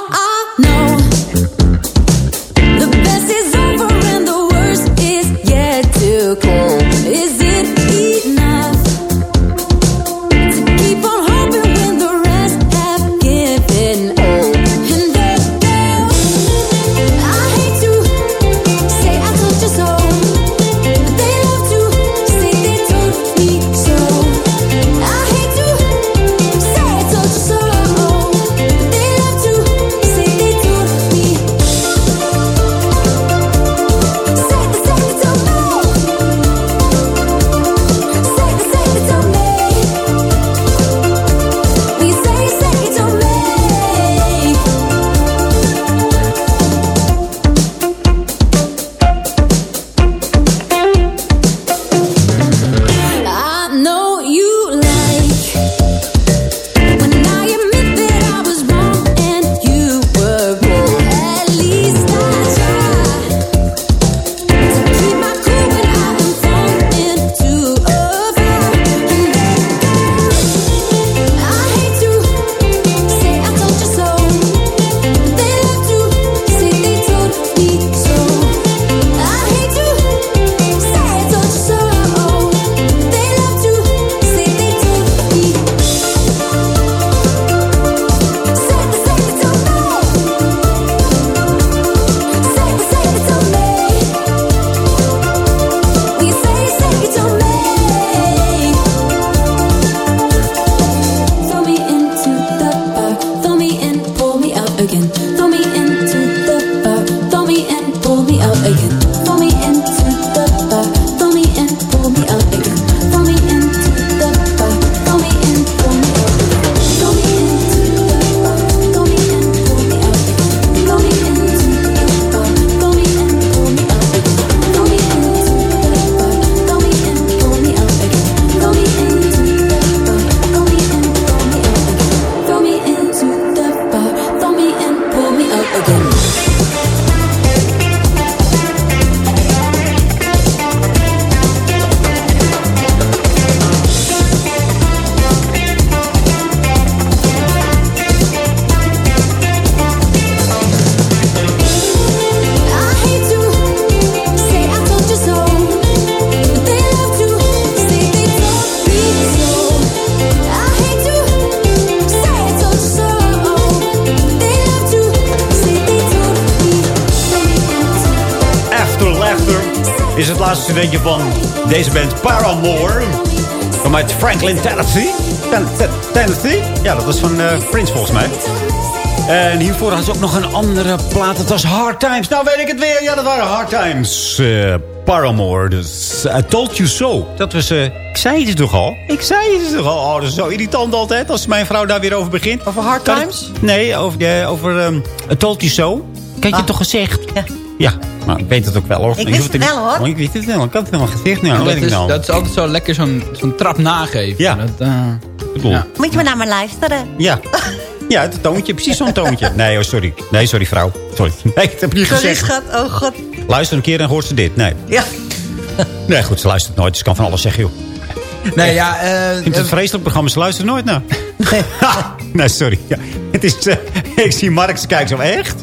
deze band Paramore. Vanuit Franklin, Tennessee. Ten- Ten- Tennessee? Ja, dat was van eh, Prince volgens mij. En hiervoor had ze ook nog een andere plaat. Dat was Hard Times. Nou weet ik het weer. Ja, dat waren Hard Times. Eh, Paramore. Dus I Told You So. Dat was... eh, ik zei het toch al? Ik zei het toch al? Oh, dat is zo irritant altijd als mijn vrouw daar weer over begint. Over Hard Times? Nee, over, de, over ehm, I Told You So. Ik had je Ah. toch gezegd? Ja. Ja, maar ik weet het ook wel hoor. Ik Je wist het wel, niet- hoor. Oh, ik weet het wel. Ik had het helemaal gezegd. Nou, dat, weet ik is, nou. dat is altijd zo lekker zo'n zo'n trap nageven. Ja. Dat, eh, bedoel, Ja. Moet je maar naar me luisteren? Ja. Ja, het toontje. Precies zo'n toontje. Nee, oh, sorry. Nee, sorry, vrouw. Sorry. Nee, ik heb niet Sorry, gezegd. schat. Oh, god. Luister een keer en hoort ze dit. Nee. Ja. Nee, goed, ze luistert nooit. Ze kan van alles zeggen, joh. Nee, ja... eh, Ik vind het een vreselijk programma. Ze luistert nooit naar. Nee, nee sorry. Ja, het is, eh, ik zie Marx kijken zo. Echt?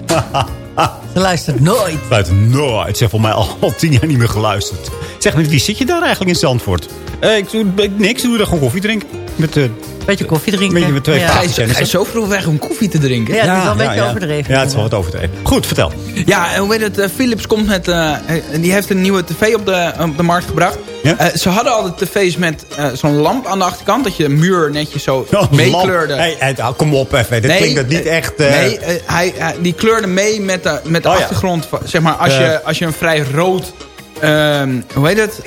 Ze luistert nooit. Luistert nooit. Ze heeft voor mij al, al tien jaar niet meer geluisterd. Zeg, met wie zit je daar eigenlijk in Zandvoort? Eh, ik doe ik- niks. Ik doe daar gewoon koffie drinken. Met, eh Beetje koffie drinken. Beetje met twee ja. Ga je zo vroeg weg om koffie te drinken? Ja, het is wel een beetje overdreven. Ja, het is wel wat overdreven. Goed, vertel. Ja, en hoe weet het? eh, Philips komt met... eh, eh, die heeft een nieuwe tv op de, op de markt gebracht. Ja? Eh, ze hadden al de tv's met eh, zo'n lamp aan de achterkant. Dat je een muur netjes zo meekleurde. Hey, hey, kom op even. Dat klinkt dat niet eh, echt... Nee, hij, hij- die kleurde mee met de, met de Oh, achtergrond. Zeg maar, als, je, als je een vrij rood... ehm, hoe heet het?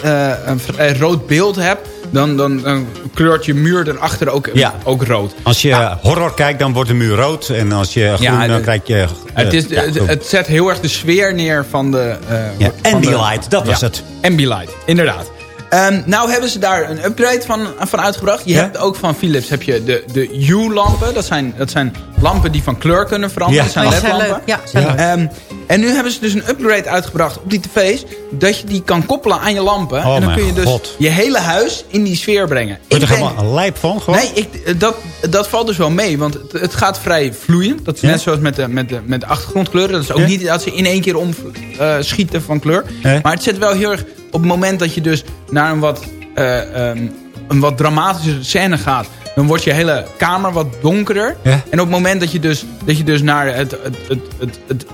Een vrij rood beeld hebt... Dan, dan, dan kleurt je muur erachter ook, Ja. ook rood. Als je horror kijkt, dan wordt de muur rood. En als je groen, Ja, dan de- krijg je... Het, is, het, zet heel erg de sfeer neer van de... van Ambilight, dat was het. Ambilight, inderdaad. Ehm, nou hebben ze daar een upgrade van, van uitgebracht. Je Ja? hebt ook van Philips heb je de, de U-lampen. Dat zijn, dat zijn lampen die van kleur kunnen veranderen. Ja. Dat zijn Oh, zijn ledlampen. Ja, leuk. Ehm, en nu hebben ze dus een upgrade uitgebracht op die tv's. Dat je die kan koppelen aan je lampen. Oh en dan kun je dus God. je hele huis in die sfeer brengen. Word er helemaal een lijp van? Gewoon? Nee, ik, dat, dat valt dus wel mee. Want het, het gaat vrij vloeiend. Dat is Ja? net zoals met de, met, de, met de achtergrondkleuren. Dat is ook Ja? niet dat ze in één keer omschieten schieten van kleur. Ja? Maar het zit wel heel erg op het moment dat je dus naar een wat, eh, ehm, een wat dramatische scène gaat. Dan wordt je hele kamer wat donkerder. Ja? En op het moment dat je dus, dat je dus naar het, het, het, het, het,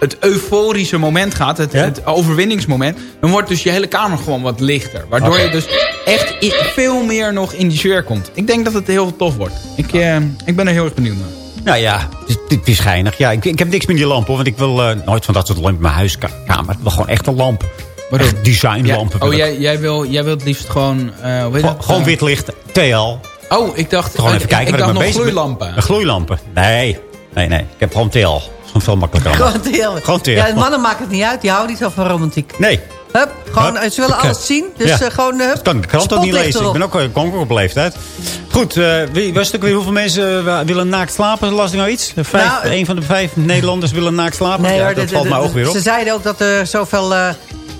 het euforische moment gaat. Het, Ja? het overwinningsmoment. Dan wordt dus je hele kamer gewoon wat lichter. Waardoor je dus echt veel meer nog in die sfeer komt. Ik denk dat het heel tof wordt. Ik, eh, ik ben er heel erg benieuwd naar. Nou ja, het is, geinig. Ja, ik, ik heb niks met die lamp hoor. Want ik wil eh, nooit van dat soort lampen in mijn huiskamer. Ik wil gewoon echt een lamp. Waarom? Echt designlampen. Ja, oh, ik. jij, jij, wil, jij wilt het liefst gewoon... eh hoe heet Gewoon, Eh, wit licht. TL. Oh, ik dacht... Gewoon ik- even kijken ik, waar dacht ik nog gloeilampen. Een gloeilampen. Nee, nee, nee. Ik heb gewoon TL. Dat is gewoon veel makkelijker. Gewoon heel. Gewoon TL. Ja, mannen maken het niet uit. Die houden niet zo van romantiek. Nee. Hup, gewoon, Hup. ze willen Ik, alles zien. Dus ja. eh, gewoon... hup, Dat kan ik de krant ook niet lezen. Ik ben ook, ik kom ook op leeftijd. Goed, eh wie- was het ook weer hoeveel mensen eh, willen naakt slapen? Las ik nou iets? Vijf, Nou, een van de vijf Nederlanders willen naakt slapen? Nee, ja, dat de- valt de- mij ook weer op. Ze zeiden ook dat er zoveel... eh,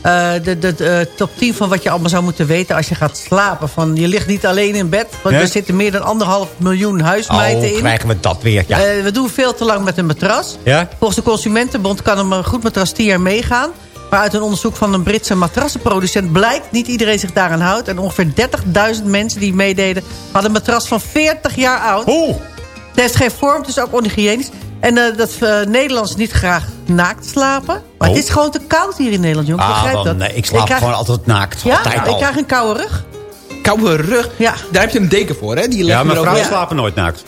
eh, de, de, de, eh, top 10 van wat je allemaal zou moeten weten als je gaat slapen. Van, je ligt niet alleen in bed. Want er zitten meer dan anderhalf miljoen huismeiden Oh, in. krijgen we dat weer. Ja. Eh, we doen veel te lang met een matras. ja? Volgens de Consumentenbond kan een goed matras 10 jaar meegaan. Maar uit een onderzoek van een Britse matrassenproducent blijkt... niet iedereen zich daaraan houdt. En ongeveer 30.000 mensen die meededen... hadden een matras van 40 jaar oud. Oeh. Het heeft geen vorm, is ook onhygiënisch. En eh, dat eh, Nederlanders niet graag naakt slapen. Maar Oh. het is gewoon te koud hier in Nederland, jongens. Ah, Begrijp dan, dat? nee, ik slaap krijg- gewoon altijd naakt. Ja, altijd ik krijg een koude rug. Koude rug. Ja. Daar heb je een deken voor, hè? Die Ja, maar vrouwen Ja. slapen nooit naakt.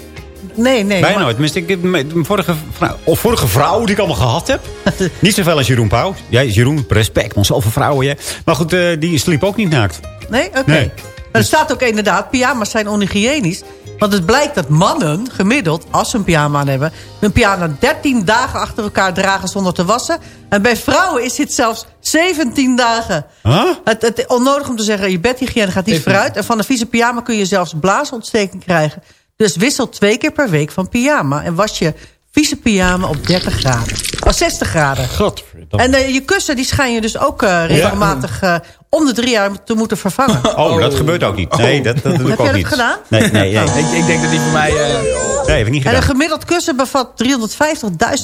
Nee, nee. Bijna maar- nooit. Tenminste, ik mijn vorige, vrouw, of vorige vrouw die ik allemaal gehad heb. niet zoveel als Jeroen Pauw. Jij, Jeroen, respect, man. Zoveel vrouwen, jij. Maar goed, eh, die sliep ook niet naakt. Nee? Oké. Nee. Maar Er staat ook inderdaad, pyjama's zijn onhygiënisch. Want het blijkt dat mannen gemiddeld, als ze een pyjama aan hebben... hun pyjama 13 dagen achter elkaar dragen zonder te wassen. En bij vrouwen is dit zelfs 17 dagen. Huh? Het, het onnodig om te zeggen, je bedhygiëne gaat niet Even- vooruit. En van een vieze pyjama kun je zelfs blaasontsteking krijgen. Dus wissel twee keer per week van pyjama. En was je vieze pyjama op 30 graden. Oh, 60 graden. Godverdomme. En eh, je kussen die schijn je dus ook eh, regelmatig eh, om de drie jaar te moeten vervangen. Oh, dat gebeurt ook niet. Nee, dat, dat doe Heb ik ook jij dat niet. gedaan? Nee, nee, nee. Ik, ik denk dat die voor mij... eh, Nee, heb ik niet En een gedaan. gemiddeld kussen bevat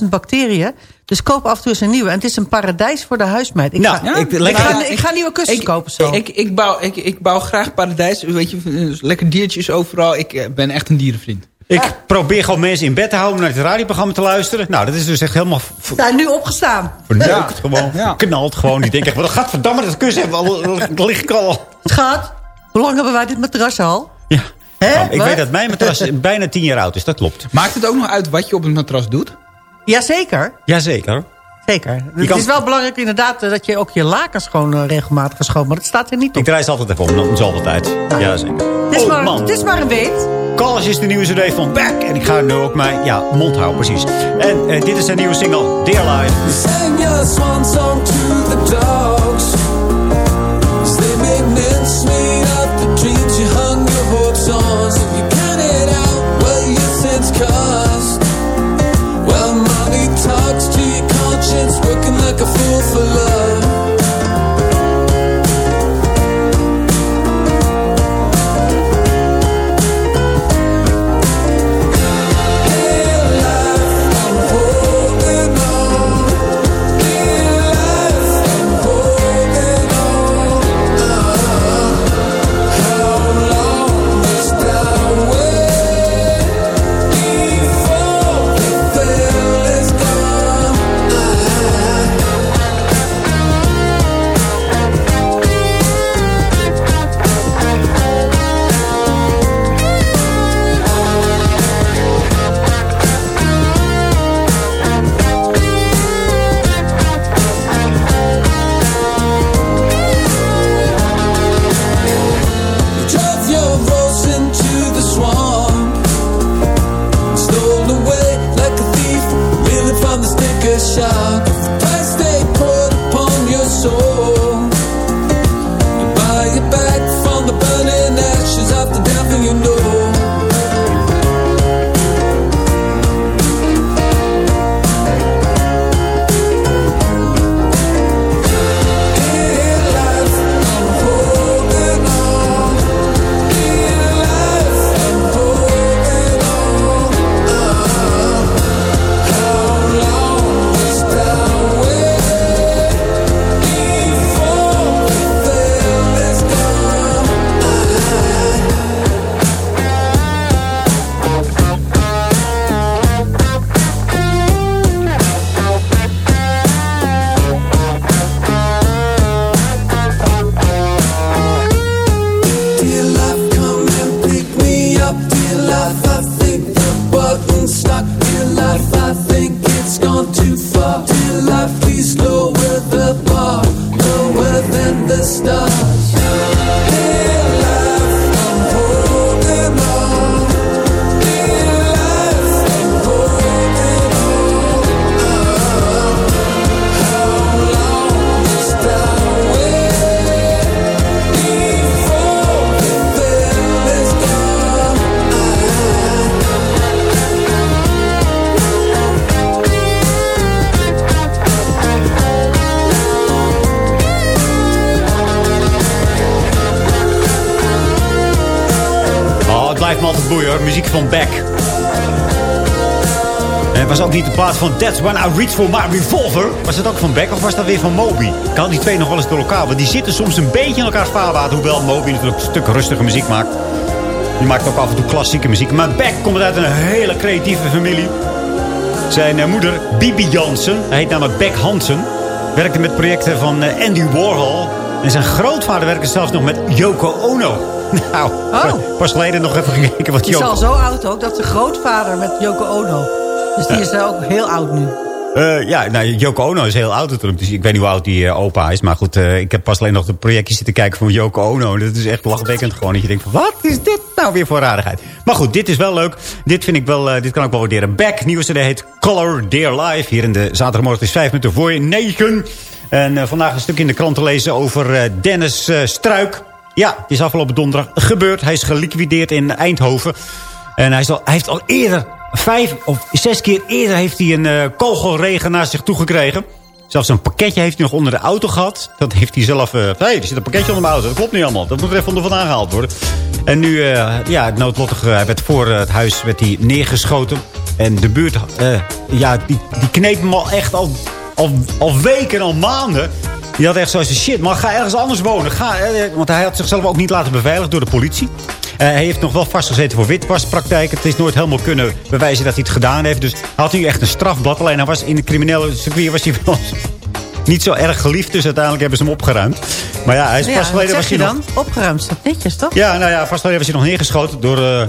350.000 bacteriën. Dus koop af en toe eens een nieuwe. En het is een paradijs voor de huismeid. Ik, Nou, ga, Ja? ik, ga, ik ga nieuwe kussens ik, kopen zo. Ik, ik, bouw, ik, ik bouw graag paradijs. Weet je, eh, lekker diertjes overal. Ik eh, ben echt een dierenvriend. Ik probeer gewoon mensen in bed te houden om naar het radioprogramma te luisteren. Nou, dat is dus echt helemaal Ze zijn nu opgestaan. verneukt gewoon. Knalt gewoon. Die denken echt, wat gaat verdamme dat kussen hebben. Al- lig ik al. Schat, hoe lang hebben wij dit matras al? Ja. Hè? Nou, ik Wat? weet dat mijn matras bijna tien jaar oud is. Dat klopt. Maakt het ook nog uit wat je op het matras doet? Jazeker. Jazeker. Zeker. Het kan- is wel belangrijk inderdaad eh, dat je ook je lakens gewoon eh, regelmatig schoon. Maar dat staat er niet Ik op. draai ze altijd even om. Dan zoveel tijd. Ja, zeker. Het is, Oh, maar, man. het is maar een weet. Calls is de nieuwe cd van Beck. En ik ga nu ook mijn ja, mond houden, precies. En eh, dit is zijn nieuwe single, Dear Life. Sang your swan song to the dogs. Blijft me altijd boeien hoor. Muziek van Beck. En het was ook niet de plaats van That's When I Reach For My Revolver. Was het ook van Beck of was dat weer van Moby? Ik die twee nog wel eens door elkaar. Want die zitten soms een beetje in elkaars vaarwater. Hoewel Moby natuurlijk een stuk rustige muziek maakt. Die maakt ook af en toe klassieke muziek. Maar Beck komt uit een hele creatieve familie. Zijn eh, moeder, Bibi Jansen, hij heet namelijk Beck Hansen... werkte met projecten van eh, Andy Warhol. En zijn grootvader werkte zelfs nog met Yoko Ono. Nou, pas geleden nog even gekeken wat Die is al zo oud ook, dat zijn grootvader met Yoko Ono. Dus die Ja. is ook heel oud nu. Eh, ja, nou, Yoko Ono is heel oud natuurlijk. Dus ik weet niet hoe oud die eh, opa is. Maar goed, eh, ik heb pas alleen nog de projectjes zitten kijken van Yoko Ono. Dat is echt lachwekkend gewoon. Dat je denkt van, wat is dit nou weer voor rarigheid? Maar goed, dit is wel leuk. Dit vind ik wel, dit kan ik wel waarderen. Back, nieuwe CD heet Color Dear Life. Hier in de zaterdagmorgen is vijf minuten voor negen. En vandaag een stuk in de krant te lezen over Dennis Struik. Ja, is afgelopen donderdag gebeurd. Hij is geliquideerd in Eindhoven. En hij, is al, hij heeft al eerder, vijf of zes keer eerder... heeft hij een eh, kogelregen naar zich toe gekregen. Zelfs een pakketje heeft hij nog onder de auto gehad. Dat heeft hij zelf... Hé, hey, er zit een pakketje onder mijn auto. Dat klopt niet allemaal. Dat moet er even onder vandaan gehaald worden. En nu, eh, ja, het noodlottige... Hij werd voor eh, het huis werd hij neergeschoten. En de buurt, eh, ja, die, die kneep hem al echt al, al, al weken, al maanden. Die had echt zoiets van, shit, maar ga ergens anders wonen. Ga, eh, want hij had zichzelf ook niet laten beveiligen door de politie. hij heeft nog wel vastgezeten voor witwaspraktijk. Het is nooit helemaal kunnen bewijzen dat hij het gedaan heeft. Dus hij had nu echt een strafblad. Alleen hij was in het criminele circuit was hij wel niet zo erg geliefd. Dus uiteindelijk hebben ze hem opgeruimd. Maar ja, hij is pas geleden was hij nog... dan? Opgeruimd, dat netjes, toch? Ja, nou ja, vast geleden was hij nog neergeschoten door... eh, eh,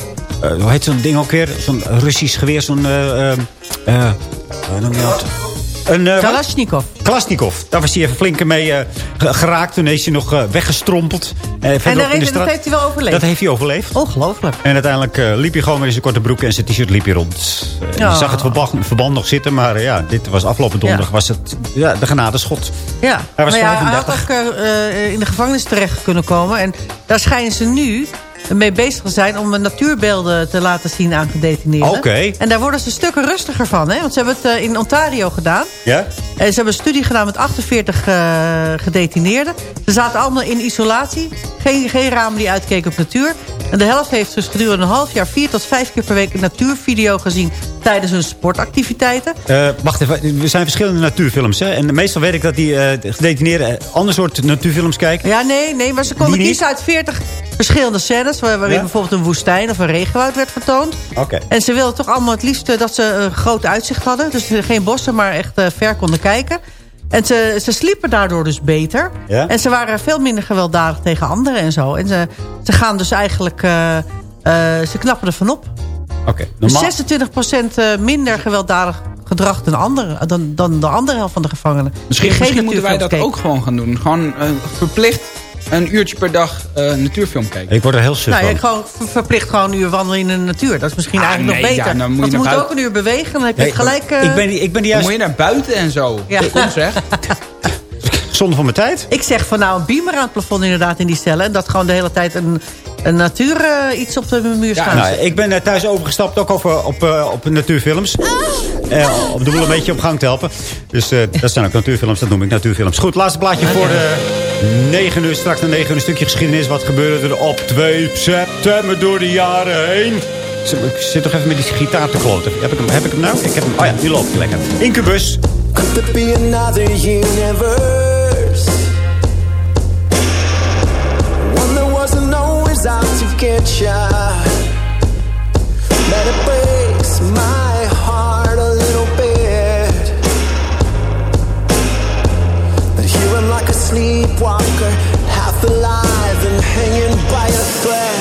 hoe heet zo'n ding ook weer? Zo'n Russisch geweer, zo'n... eh, eh, eh, hoe noem je dat? Een, wat? Kalashnikov. Kalashnikov. Daar was hij even flink mee eh, ge- geraakt. Toen is hij nog eh, weggestrompeld. En in de straat. dat heeft hij wel overleefd? Dat heeft hij overleefd. Ongelooflijk. En uiteindelijk liep hij gewoon weer in zijn korte broek en zijn t-shirt liep hij rond. Je zag het verband, verband nog zitten, maar ja, dit was afgelopen donderdag was het ja, de genadeschot. Ja, Hij was maar ja, hij had 35. ook in de gevangenis terecht kunnen komen. En daar schijnen ze nu mee bezig zijn om natuurbeelden te laten zien aan gedetineerden. Oké. En daar worden ze stukken rustiger van. Hè? Want ze hebben het eh, in Ontario gedaan. Ja? En ze hebben een studie gedaan met 48 eh, gedetineerden. Ze zaten allemaal in isolatie. Geen, geen ramen die uitkeken op natuur. En de helft heeft dus gedurende een half jaar... vier tot vijf keer per week een natuurvideo gezien... tijdens hun sportactiviteiten. Eh, wacht even, er zijn verschillende natuurfilms. Hè? En meestal weet ik dat die eh, gedetineerden eh, ander soort natuurfilms kijken. Ja, nee, nee, maar ze konden kiezen uit 40 verschillende scènes... waar- waarin Ja? bijvoorbeeld een woestijn of een regenwoud werd vertoond. Oké. En ze wilden toch allemaal het liefst dat ze een groot uitzicht hadden. Dus geen bossen, maar echt ver konden kijken. En ze, ze sliepen daardoor dus beter. Ja? En ze waren veel minder gewelddadig tegen anderen en zo. En ze, ze gaan dus eigenlijk... ze knappen ervan op. Oké. Dus Normaal- 26% eh, minder gewelddadig gedrag dan, andere, dan, dan de andere helft van de gevangenen. Misschien, moeten wij dat ook gewoon gaan doen. Gewoon eh, verplicht een uurtje per dag eh natuurfilm kijken. Ik word er heel suf Nou, van. gewoon ver- verplicht gewoon een uur wandelen in de natuur. Dat is misschien Ah, eigenlijk nee, nog ja, beter. dan moet je Want je moet buiten. ook een uur bewegen. Dan heb je Nee, het gelijk... eh, ik, ben, die- ik ben die Dan moet je naar buiten en zo. Ja. Kom zeg. zonde van mijn tijd. Ik zeg van nou een beamer aan het plafond inderdaad in die cellen. En dat gewoon de hele tijd een, een natuur eh, iets op de muur staan. Nou, ik ben thuis overgestapt ook over, op, eh, op natuurfilms. Eh, om de boel een beetje op gang te helpen. Dus eh, dat zijn ook natuurfilms, dat noem ik natuurfilms. Goed, laatste plaatje voor de 9 uur. Straks na 9 uur een stukje geschiedenis. Wat gebeurde er op 2 september door de jaren heen? Ik zit- Ik zit toch even met die gitaar te kloten. Heb ik hem, heb ik hem nou? Ik heb hem. Oh ja, die loopt lekker. Incubus. Could there be another universe? Wasn't out to get ya. That it breaks my heart a little bit. But here I'm like a sleepwalker, half alive and hanging by a thread.